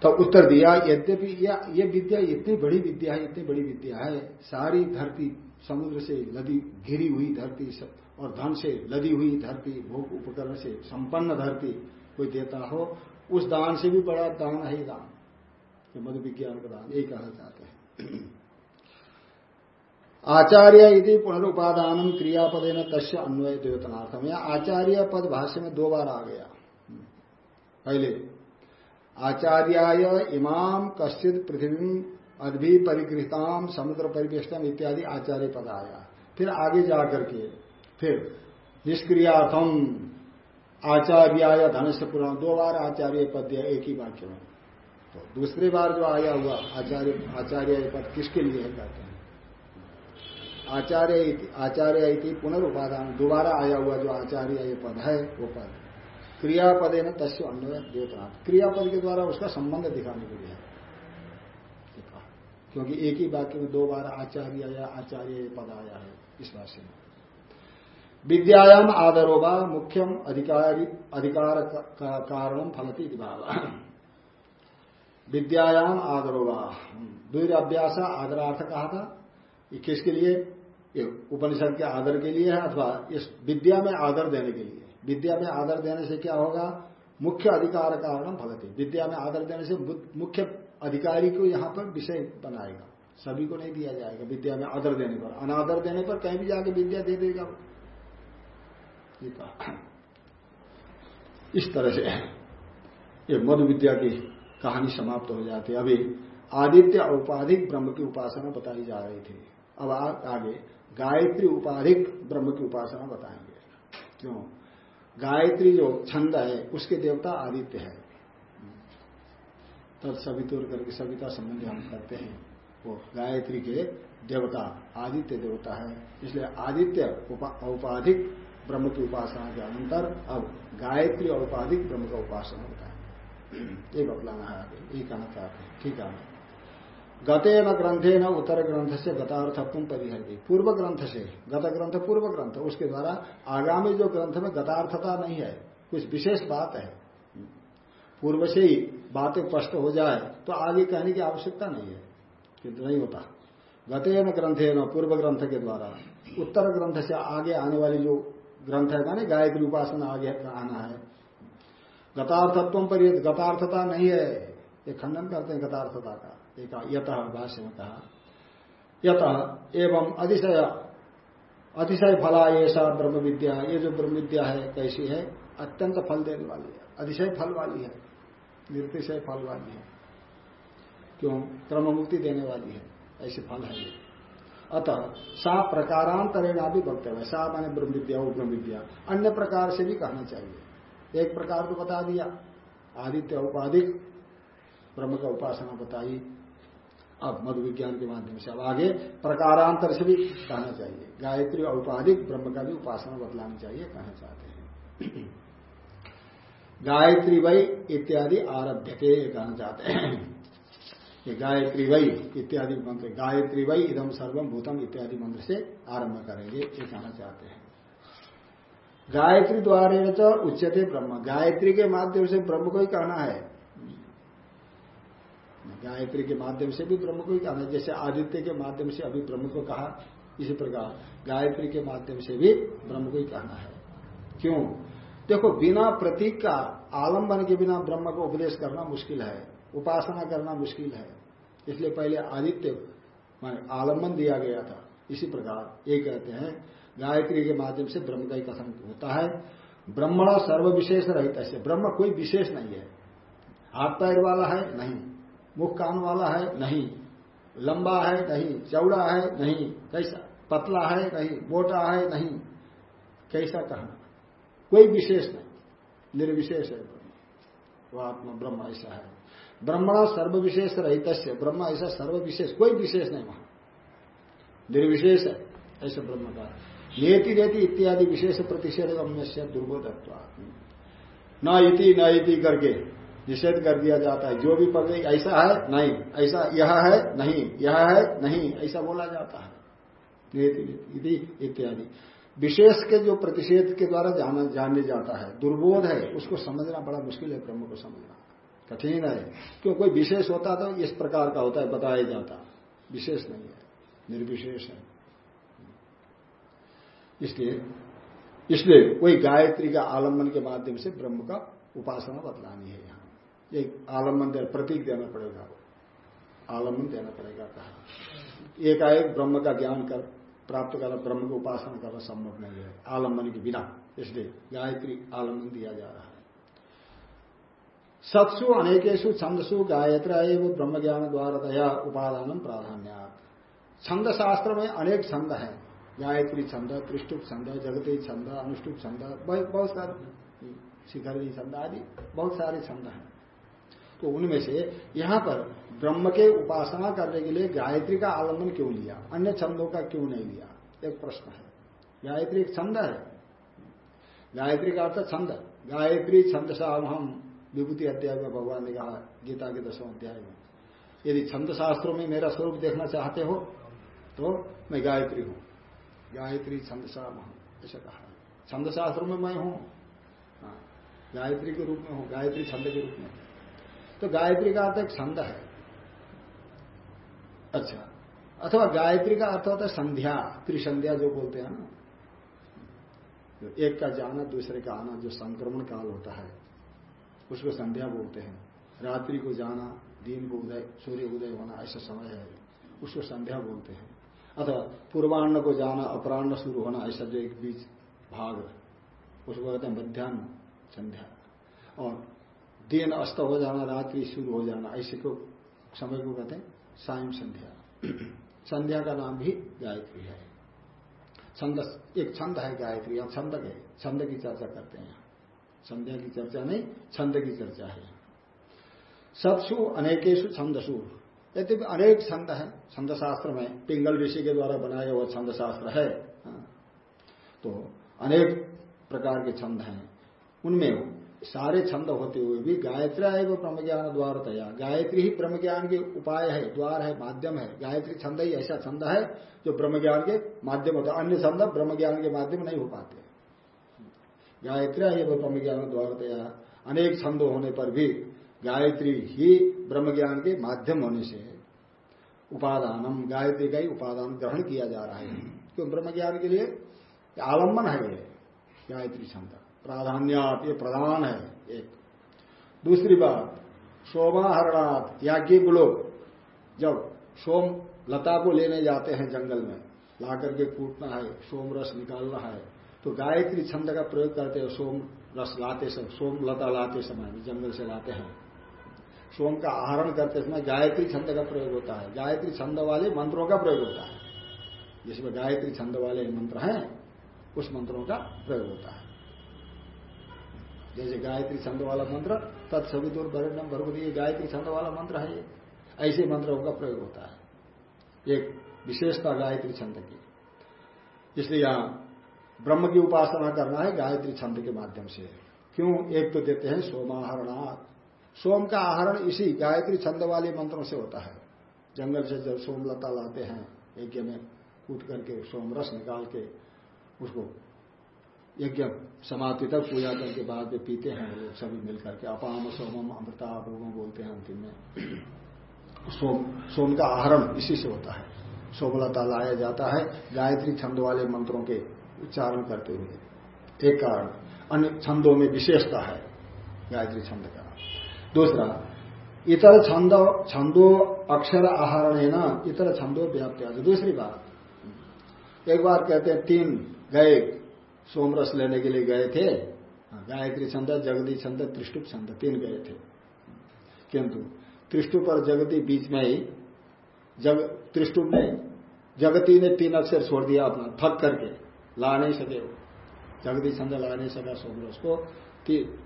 Speaker 1: तो उत्तर दिया, यद्यपि ये विद्या इतनी बड़ी विद्या है, इतनी बड़ी विद्या है, सारी धरती समुद्र से लदी, घिरी हुई धरती और धन से लदी हुई धरती, भोग उपकरण से संपन्न धरती कोई देता हो, उस दान से भी बड़ा दान है दान। मधु विज्ञान का दान, यही कहा जाता है। आचार्य यदि पुनरुपादान क्रियापद न तस्य अन्वय द्योतनार्थम या आचार्य पद भाष्य में दो बार आ गया। पहले, आचार्याय इमाम कश्चित पृथ्वी अद्भि परिगृहताम समुद्र परिवेष्टम इत्यादि आचार्य पद आया। फिर आगे जाकर के, फिर निष्क्रियाथम आचार्याय धनुष पुराण, दो बार आचार्य पद दिया एक ही वाक्य में। तो दूसरी बार जो आया हुआ आचार्य आचार्य पद किसके लिए है कहते हैं? आचार्य आचार्य इति पुनर्उपादान दोबारा आया हुआ जो आचार्य ये पद है, वो पद। क्रियापद है ना तस्य अन्य देवता क्रियापद के द्वारा उसका संबंध दिखाने के लिए क्योंकि एक ही वाक्य में दो बार आचार्य या आचार्य पद आया है, इस भाष्य में। विद्यायाम आदरोबा मुख्यम अधिकारी, अधिकार कारण फलती विद्यायाम आदरोबा दूर अभ्यास आदरार्थ कहा था? किसके लिए? ये उपनिषद के आदर के लिए है अथवा इस विद्या में आदर देने के लिए। विद्या में आदर देने से क्या होगा? मुख्य अधिकार कारण फलती विद्या में आदर देने से मुख्य अधिकारी को यहाँ पर विषय बनाएगा। सभी को नहीं दिया जाएगा। विद्या में आदर देने पर। अनादर देने पर कहीं भी जाके विद्या दे देगा इस तरह से ये मधु विद्या की कहानी समाप्त हो जाती है। अभी आदित्य औपाधिक ब्रह्म की उपासना बताई जा रही थी। अब आगे गायत्री उपाधिक ब्रह्म की उपासना बताएँगे। क्यों? गायत्री जो छंद है, उसके देवता आदित्य है। तब सवितुर करके सविता संबंधी हम करते हैं। वो गायत्री के देवता, आदित्य देवता है। इसलिए आदित्य औपाधिक ब्रह्म की उपासना के अंतर अब गायत्री औपाधिक ब्रह्म का उपासना होता है ये बतलाना है आगे ये कहना चाहते हैं। ठीक है गते न ग्रंथे न उत्तर ग्रंथ से गतार्थत्व परिहर पूर्व ग्रंथ से गत ग्रंथ पूर्व ग्रंथ उसके द्वारा आगामी जो ग्रंथ में गतार्थता नहीं है, कुछ विशेष बात है। पूर्व से ही बातें स्पष्ट हो जाए तो आगे कहने की आवश्यकता नहीं है, किंतु नहीं होता। गते न ग्रंथे न पूर्व ग्रंथ के द्वारा उत्तर ग्रंथ से आगे आने वाली जो ग्रंथ है ना गायत्री उपासना आगे आना है। गतार्थत्व पर गतार्थता नहीं है, ये खंडन करते हैं गतार्थता का। यत भाष्य में कहा यत एवं अतिशय अतिशय फला ऐसा ब्रह्म विद्या ये जो ब्रह्म विद्या है, कैसी है? अत्यंत फल देने वाली है। अतिशय फल वाली है। निर्तिशय फल वाली है। क्यों? क्रम मुक्ति देने वाली है। ऐसे फल है ये। अतः सा प्रकारांतरेणा भी वक्तव्य सा माने ब्रह्म विद्या वो ब्रह्म विद्या अन्य प्रकार से भी कहना चाहिए। एक प्रकार तो बता दिया। आदित्य उपाधिक ब्रह्म का उपासना बताई। अब मधु विज्ञान के माध्यम से अब आगे प्रकारांतर से भी कहना चाहिए। गायत्री और उपाधिक ब्रह्म का भी उपासना बतलानी चाहिए, कहना चाहते हैं। गायत्री वही इत्यादि आरभ्य के कहना चाहते हैं। ये गायत्री वही इत्यादि मंत्र, गायत्री वही इदम सर्वम भूतम इत्यादि मंत्र से आरंभ करेंगे, ये कहना चाहते हैं। गायत्री द्वारा उच्चते ब्रह्म। गायत्री के माध्यम से ब्रह्म को ही कहना है। गायत्री के माध्यम से भी ब्रह्म को ही कहना है जैसे आदित्य के माध्यम से अभी ब्रह्म को कहा, इसी प्रकार गायत्री के माध्यम से भी ब्रह्म को ही कहना है। क्यों? देखो, बिना प्रतीक का आलंबन के बिना ब्रह्म को उपदेश करना मुश्किल है, उपासना करना मुश्किल है। इसलिए पहले आदित्य, मान आलंबन दिया गया था, इसी प्रकार ये कहते हैं, गायत्री के माध्यम से ब्रह्म का ही कथन होता है। ब्रह्मण सर्व विशेष रहित ब्रह्म कोई विशेष नहीं है। हाथ पैर वाला है, नहीं। मुख कान वाला है? नहीं। लंबा है? नहीं। चौड़ा है? नहीं। कैसा? पतला है? नहीं। मोटा है? नहीं। कैसा कहना? कोई विशेष नहीं। निर्विशेष है। वो आत्मा ब्रह्म ऐसा है। ब्रह्मणा सर्व विशेष रहित ब्रह्म ऐसा सर्व विशेष कोई विशेष नहीं वहाँ। निर्विशेष है। ऐसे ब्रह्म का। नेति रेति इत्यादि विशेष प्रतिषेध गम्य दुर्बोधत्व न इति न इति करके। निषेध कर दिया जाता है। जो भी पद ऐसा है? नहीं। ऐसा यह है? नहीं। यह है? नहीं। ऐसा बोला जाता है। इत्यादि। विशेष के जो प्रतिषेध के द्वारा जाना जानने जाता है, दुर्बोध है, उसको समझना बड़ा मुश्किल है, ब्रह्म को समझना। कठिन है। क्यों? कोई विशेष होता तो इस प्रकार का होता है, बताया जाता। विशेष नहीं है। निर्विशेष है। इसलिए इसलिए कोई गायत्री का आलंबन के माध्यम से ब्रह्म का उपासना बतलानी है एक आलंबन देना प्रतीक देना पड़ेगा। आलंबन देना पड़ेगा कहा। एकाएक ब्रह्म का ज्ञान कर, प्राप्त करना ब्रह्म को उपासना करना संभव नहीं है। आलंबन के बिना, इसलिए गायत्री आलंबन दिया जा रहा है। सत्सु अनेकेशु छंदसु गायत्र एवं ब्रह्म ज्ञान द्वारा दया उपादान प्राधान्य छंद शास्त्र में अनेक छंद हैं। गायत्री छंद, त्रिष्टुप छंद, जगती छंद, अनुष्टुप छंद बहुत सारे शिखरी छंद आदि, बहुत सारे छंद हैं। तो उनमें से यहाँ पर ब्रह्म के उपासना करने के लिए गायत्री का आलंबन क्यों लिया? अन्य छंदों का क्यों नहीं लिया? एक प्रश्न है। गायत्री एक छंद है। गायत्री का अर्थ छंद। गायत्री छंद हम विभूति अध्याय में भगवान ने कहा गीता के दसवें अध्याय में यदि छंद शास्त्रों में मेरा स्वरूप देखना चाहते हो तो मैं गायत्री हूँ। गायत्री छंद हम ऐसा कहा। छंद शास्त्रों में मैं हूँ। हाँ, गायत्री के रूप में हूँ। गायत्री छंद के रूप में तो गायत्री का अर्थ एक छंद है। अच्छा। अथवा गायत्री का अर्थ होता है संध्या, त्रिसंध्या जो बोलते हैं ना। एक का जाना, दूसरे का आना, जो संक्रमण काल होता है, उसको संध्या बोलते हैं। रात्रि को जाना, दिन को उदय, सूर्य उदय होना, ऐसा समय है। उसको संध्या बोलते हैं। अथवा पूर्वान्न को जाना, अपराह्न शुरू होना, ऐसा जो एक बीच भाग उसको कहते हैं मध्यान्ह संध्या। और दिन अस्त हो जाना रात्रि शुरू हो जाना ऐसे को समय को कहते हैं सायं संध्या। संध्या का नाम भी गायत्री है। छंद एक छंद है गायत्री या छंद है छंद की चर्चा करते हैं। संध्या की चर्चा नहीं छंद की चर्चा है। सबसु अनेकेशु छंदसु। यदि अनेक छंद है छंद शास्त्र में पिंगल ऋषि के द्वारा बनाया हुआ छंद शास्त्र है। हाँ। तो अनेक प्रकार के छंद हैं। उनमें सारे छंद होते हुए भी गायत्री एवं ब्रह्म ज्ञान द्वार तया। गायत्री ही ब्रह्म ज्ञान के उपाय है, द्वार है, माध्यम है। गायत्री छंद ही ऐसा छंद है जो ब्रह्म ज्ञान के माध्यम होता है। अन्य छंद ब्रह्म ज्ञान के माध्यम नहीं हो पाते। गायत्री एवं ब्रह्म ज्ञान द्वार तया। अनेक छंद होने पर भी गायत्री ही ब्रह्म ज्ञान के माध्यम होने से उपादानम, गायत्री का ही उपादान ग्रहण किया जा रहा है। क्यों? ब्रह्म ज्ञान के लिए आलंबन है गायत्री छंद। प्राधान्यात ये प्रधान है, एक। दूसरी बात सोमाहरणात याज्ञिक लोग जब सोम लता को लेने जाते हैं जंगल में ला करके कूटना है, सोम रस निकालना है तो गायत्री छंद का प्रयोग करते हैं, सोम रस लाते समय, सोम लता लाते समय जंगल से लाते हैं। सोम का आहरण करते समय गायत्री छंद का प्रयोग होता है। गायत्री छंद वाले मंत्रों का प्रयोग होता है। जिसमें गायत्री छंद वाले मंत्र हैं, उस मंत्रों का प्रयोग होता है। जैसे गायत्री छंद वाला मंत्र तत्सविदुर वरणम भरगुदी ये गायत्री छंद वाला मंत्र है ये। ऐसे मंत्रों का प्रयोग होता है। एक विशेषता गायत्री छंद की। इसलिए यहाँ ब्रह्म की उपासना करना है गायत्री छंद के माध्यम से। क्यों? एक तो देते हैं सोमाहरणात् सोम का आहरण इसी गायत्री छंद वाले मंत्रों से होता है। जंगल से जब सोमलता लाते हैं यज्ञ में कूट करके सोम रस निकाल के उसको यज्ञ समाप्ति तक पूजा करके बाद में पीते हैं लोग सभी मिलकर के अपाम, सोमम, अमृता अपोम बोलते हैं अंतिम में। सोम सोम का आहरण इसी से होता है। सोमलता लाया जाता है, गायत्री छंद वाले मंत्रों के उच्चारण करते हुए। एक कारण, अन्य छंदों में विशेषता है गायत्री छंद का। दूसरा, इतर छंद, छंदो अक्षर आहरण है ना इतर छंदो व्याप्त दूसरी बात, एक बार कहते हैं, तीन, गए सोमरस लेने के लिए गए थे। हाँ, गायत्री छंद जगदी छंद त्रिष्टुप छंद तीन गए थे। किंतु त्रिष्टुप और जगती बीच में ही जग त्रिष्टुप ने जगती ने तीन अक्षर छोड़ दिया अपना थक करके ला नहीं सके वो। जगदी छंद ला नहीं सका सोमरस को।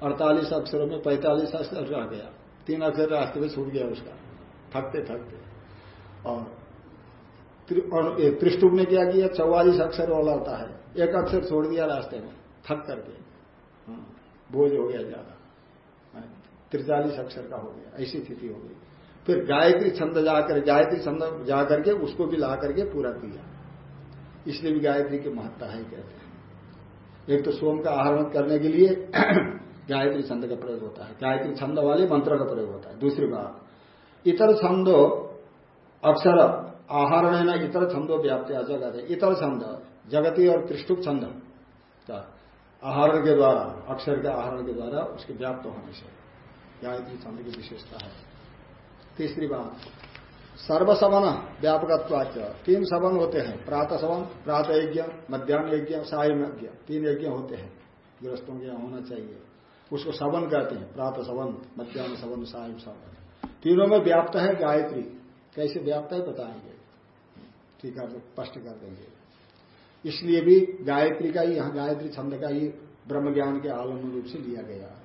Speaker 1: अड़तालीस अक्षरों में पैंतालीस अक्षर रह गया। तीन अक्षर रास्ते में छूट गया उसका थकते थकते। और त्रिष्टुप ने क्या किया? चौवालीस अक्षर वाला होता है। एक अक्षर छोड़ दिया रास्ते में थक करके। हाँ, बोझ हो गया ज़्यादा। हाँ, तिरचालीस अक्षर का हो गया ऐसी स्थिति हो गई। फिर गायत्री छंद जाकर गायत्री छंद जाकर के उसको भी ला करके पूरा किया। इसलिए भी गायत्री की महत्ता है कहते हैं। एक तो सोम का आहरण करने के लिए गायत्री छंद का प्रयोग होता है। गायत्री छंद वाले मंत्र का प्रयोग होता है। दूसरी बात इतर छंदो अक्षर आहरण है ना इतर छंदो व्याप्त कहते इतर छंद जगती और त्रिष्टुप छंद आहरण के द्वारा, अक्षर के आहरण के द्वारा उसके व्याप्त होने से। गायत्री छंद की विशेषता है। तीसरी बात सर्वसवन व्यापकत्वाच तीन सवन होते हैं। प्रातः सवन प्रातः यज्ञ मध्यान्ह यज्ञ साय यज्ञ तीन यज्ञ होते हैं। गृहस्थों के यहाँ होना चाहिए। उसको सवन कहते हैं। प्रातः सवन मध्यान्ह सवन साय सवन तीनों में व्याप्त है गायत्री। कैसे व्याप्त है, बताएँगे। ठीक है स्पष्ट कर देंगे। इसलिए भी गायत्री का ही, यहाँ गायत्री छंद का ही ब्रह्म ज्ञान के आलम्ब रूप से लिया गया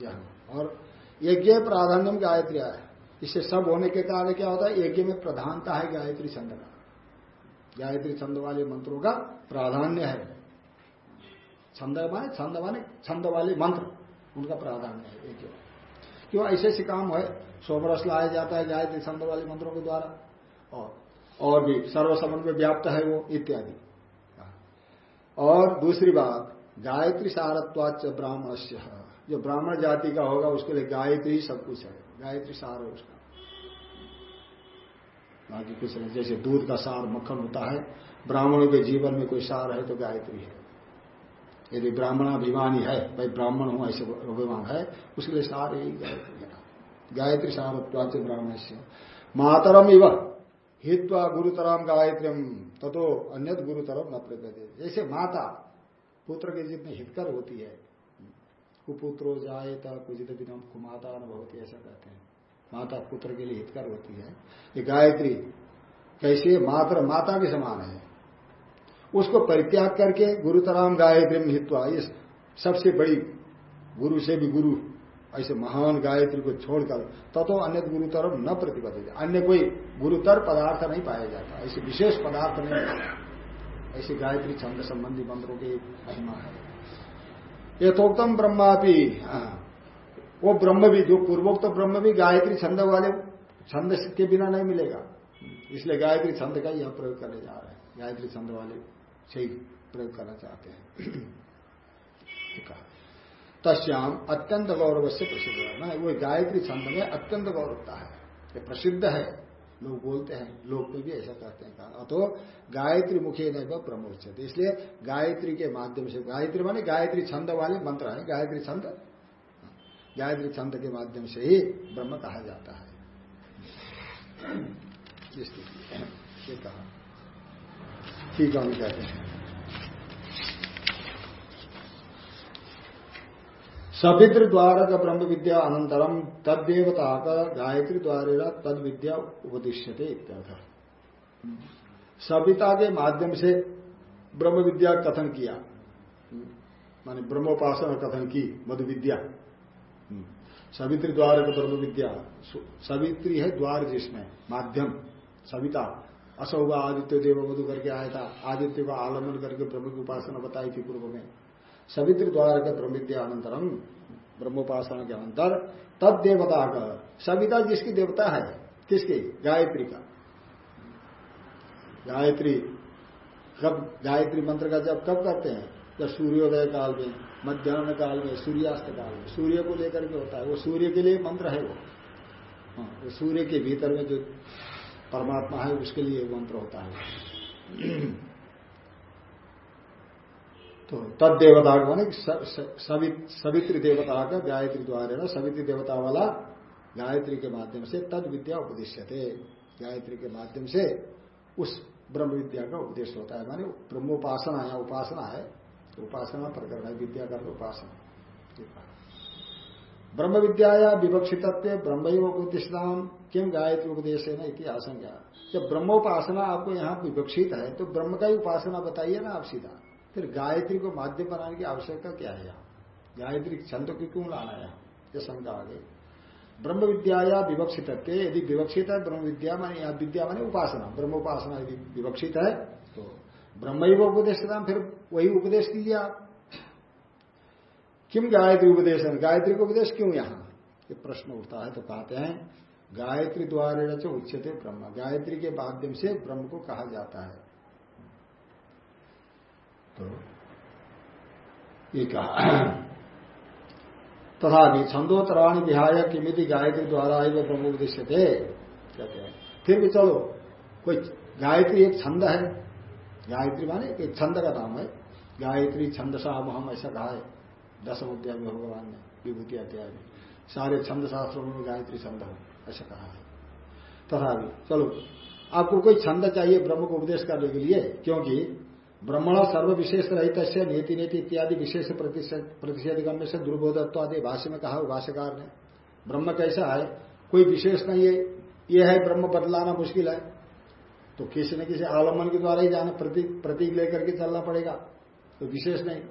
Speaker 1: यह। और यज्ञ प्राधान्यम गायत्री है इससे सब होने के कारण क्या होता है? यज्ञ में प्रधानता है गायत्री छंद का। गायत्री छंद वाले मंत्रों का प्राधान्य है। छंद माने छंद माने छंद वाले मंत्र, उनका प्राधान्य है यज्ञ। क्यों? ऐसे ऐसे काम है। सोमरस लाया जाता है गायत्री छंद वाले मंत्रों के द्वारा। और और भी में व्याप्त है वो, इत्यादि। और दूसरी बात, गायत्री सारत्वाच ब्राह्मण से जो ब्राह्मण जाति का होगा, उसके लिए गायत्री सब कुछ है। गायत्री सार है उसका। बाकी कुछ नहीं। जैसे दूध का सार मक्खन होता है, ब्राह्मणों के जीवन में कोई सार है तो गायत्री है। यदि ब्राह्मणाभिमानी है, भाई ब्राह्मण हूँ, ऐसे अभिमान है, उसके लिए सार यही गायत्री है। गायत्री सारत्वाच ब्राह्मण से मातरम इव, हित्वा गुरुतराम गायत्री तथो अन्य गुरुतरम न प्रकृति जैसे माता, पुत्र के जितने हितकर होती है, कुपुत्रो जाएता कुजित बिना कुमाता अनुभवती, ऐसा कहते हैं। माता पुत्र के लिए हितकर होती है। ये गायत्री, कैसे मात्र माता के समान है। उसको परित्याग करके गुरुतराम गायत्री हित्वा, ये सबसे बड़ी गुरु से भी गुरु ऐसे महान गायत्री को छोड़कर तथो अन्य गुरुतर न प्रतिबद्ध अन्य कोई गुरुतर पदार्थ नहीं पाया जाता। ऐसे विशेष पदार्थ नहीं ऐसे गायत्री छंद संबंधी मंत्रों की महिमा है। यथोक्तम ब्रह्मा भी हाँ, वो ब्रह्म भी जो पूर्वोक्त ब्रह्म भी गायत्री छंद वाले छंद के बिना नहीं मिलेगा। इसलिए गायत्री छंद का यह प्रयोग करने जा रहे हैं। गायत्री छंद वाले से ही प्रयोग करना चाहते हैं। तस्याम अत्यंत गौरव से प्रसिद्ध है। ना, वो गायत्री छंद में अत्यंत गौरवता है। ये प्रसिद्ध है। लोग बोलते हैं, लोग को भी ऐसा कहते हैं तो गायत्री मुखी नहीं वह प्रमोचित। इसलिए गायत्री के माध्यम से, गायत्री माने गायत्री छंद वाले मंत्र है। गायत्री छंद? गायत्री छंद के माध्यम से ही ब्रह्म कहा जाता है। कहा। ठीक है, हम कहते हैं। सवित्र द्वार का ब्रह्म विद्या अनंतरम तदेवता का गायत्री द्वारा तद विद्या उपदिश्यते सविता के माध्यम से ब्रह्म विद्या कथन किया। माने ब्रह्मोपासना कथन की मधु विद्या सवित्री द्वार का ब्रह्म विद्या सवित्री है द्वार जिसमें, माध्यम, सविता। असौवा आदित्य देव मधु करके आया था, आदित्य को आलंबन करके ब्रह्म की उपासना बताई थी पूर्व में। सवित्र द्वार के ब्रह्म विद्या ब्रह्मोपासना के अंतर तद देवता का सविता जिसकी देवता है, किसकी? गायत्री का। गायत्री, कब? गायत्री मंत्र का जब कब करते हैं? जब सूर्योदय काल में, मध्यान्ह काल में, सूर्यास्त काल में। सूर्य को लेकर के होता है। वो सूर्य के लिए मंत्र है वो। हाँ वो सूर्य के भीतर में जो परमात्मा है, उसके लिए मंत्र होता है। तो तद देवता माने सवित्री देवता का गायत्री द्वारा ना सवित्री देवता वाला गायत्री के माध्यम से तद विद्या उपदेश थे गायत्री के माध्यम से उस ब्रह्म विद्या का उपदेश होता है। माने ब्रह्मोपासना या उपासना है उपासना प्रकरण है, विद्या का उपासना। ब्रह्म विद्या या विवक्षित ब्रह्म उपदेशनाम किम गायत्री उपदेश है ना इतिहास जब ब्रह्मोपासना आपको यहाँ विवक्षित है तो ब्रह्म का ही उपासना बताइए ना आप सीधा। फिर गायत्री को माध्यम बनाने की आवश्यकता क्या है यहाँ? गायत्री छंद को क्यों लाना है? ये शंका आगे ब्रह्म विद्या या विवक्षित यदि विवक्षित है ब्रह्म विद्या माने यहाँ विद्या माने उपासना। ब्रह्म उपासना यदि विवक्षित है तो ब्रह्म ही वो उपदेश फिर वही उपदेश कीजिए आप किम गायत्री उपदेश गायत्री को उपदेश क्यों यहाँ? ये प्रश्न उठता है तो कहते हैं, गायत्री द्वारा उच्चते ब्रह्म। गायत्री के माध्यम से ब्रह्म को कहा जाता है। तो ये कहा। तथा भी छंदोतराणी विहाय किमिति गायत्री द्वारा ही ब्रह्म उद्देश्य थे कहते हैं, फिर भी चलो, कोई गायत्री एक छंद है। गायत्री माने एक छंद का नाम है। गायत्री छंद साहब हम ऐसा कहा है। दसम अध्याय में भगवान ने विभूति अध्याय में सारे छंद शास्त्रों में गायत्री छंद हो, ऐसा कहा है। तथा भी, चलो, आपको कोई छंद चाहिए ब्रह्म को उपदेश करने के लिए? क्योंकि ब्रह्मण सर्व विशेष रहित से नीति नीति इत्यादि विशेष प्रतिषेध गम्य से दुर्बोधत्व आदि भाष्य में कहा भाष्यकार ने ब्रह्म कैसा है? कोई विशेष नहीं है। ये है ब्रह्म बदलाना मुश्किल है। तो किसी न किसी आलंबन के द्वारा ही जाना प्रतीक प्रतीक लेकर के चलना पड़ेगा। तो विशेष नहीं।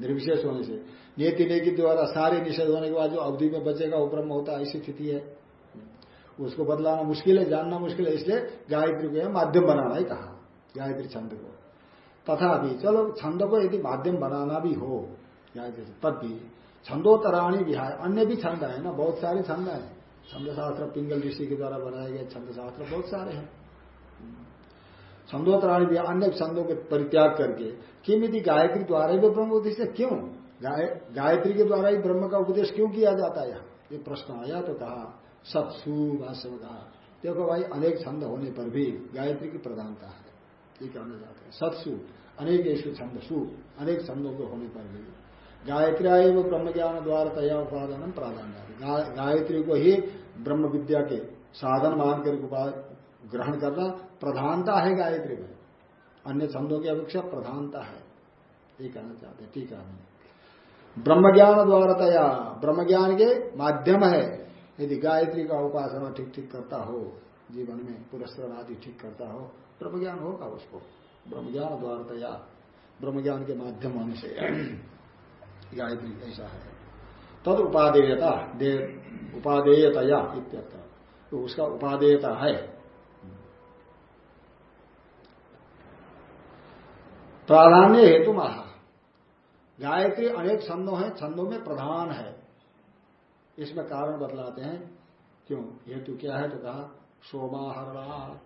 Speaker 1: निर्विशेष होने से। नीति ने के द्वारा सारे निषेध होने के बाद जो अवधि में बचेगा, वो ब्रह्म होता है, ऐसी स्थिति है। उसको बदलाना मुश्किल है, जानना मुश्किल है, इसलिए गायत्री को माध्यम बनाना ही कहा। गायत्री छंद को। तथापि, चलो छंद को यदि माध्यम बनाना भी हो गायत्री तब भी छंदोतराणी विहाय अन्य भी छंद है ना, बहुत सारे छंद है। छंद शास्त्र पिंगल ऋषि के द्वारा बनाए गए छंद शास्त्र बहुत सारे हैं। छंदोतराणी भी अन्य छंदों के परित्याग करके, किम यदि गायत्री द्वारा ही ब्रह्म उपदेश क्यों? गायत्री के द्वारा ही ब्रह्म का उपदेश क्यों किया जाता है ये प्रश्न आया तो कहा, सत्सु भाष्य कहा देखो भाई, अनेक छंद होने पर भी गायत्री की प्रधानता है। ये कहना चाहते हैं। सत्सु अनेक ऐसे छंद सु अनेक छंदों के होने पर भी। गायत्री वो ब्रह्म ज्ञान द्वारा तया उपादान प्राधान्य गायत्री को ही ब्रह्म विद्या के साधन मान कर ग्रहण करना प्रधानता है गायत्री में। अन्य छंदों की अपेक्षा प्रधानता है। ये कहना चाहते हैं। ठीक है ब्रह्म ज्ञान द्वारा तया ब्रह्म ज्ञान के माध्यम है। यदि गायत्री का उपासना ठीक ठीक करता हो जीवन में पुरस्कार आदि ठीक करता हो ब्रह्म ज्ञान होगा उसको। ब्रह्म ज्ञान द्वारा तया ब्रह्म ज्ञान के माध्यम होने से गायत्री ऐसा है। तद उपादेयता उपादेयतया तो उसका उपादेयता है। प्राधान्य हेतु महा। गायत्री अनेक छंदों हैं, छंदों में प्रधान है। इसमें कारण बतलाते हैं। क्यों? हेतु क्या है तो कहा सोमाहरणा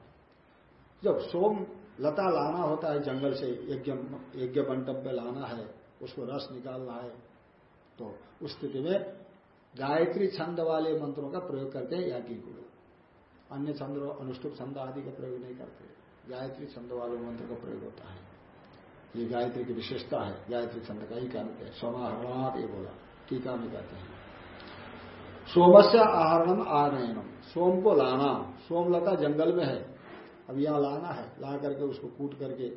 Speaker 1: जब सोम लता लाना होता है, जंगल से यज्ञ यज्ञ मंडप में लाना है, उसको रस निकालना है तो उस स्थिति में गायत्री छंद वाले मंत्रों का प्रयोग करते हैं याज्ञ गुरु। अन्य छंद, अनुष्टुप छंद आदि का प्रयोग नहीं करते। गायत्री छंद वाले मंत्र का प्रयोग होता है। ये गायत्री की विशेषता है। गायत्री छंद का ही कहते हैं? सोमाहरणात ये बोला। टीका में कहते हैं। सोमस्य आहरणम आनयनम। सोम को लाना। सोमलता जंगल में है। अब यहाँ लाना है। ला करके उसको कूट करके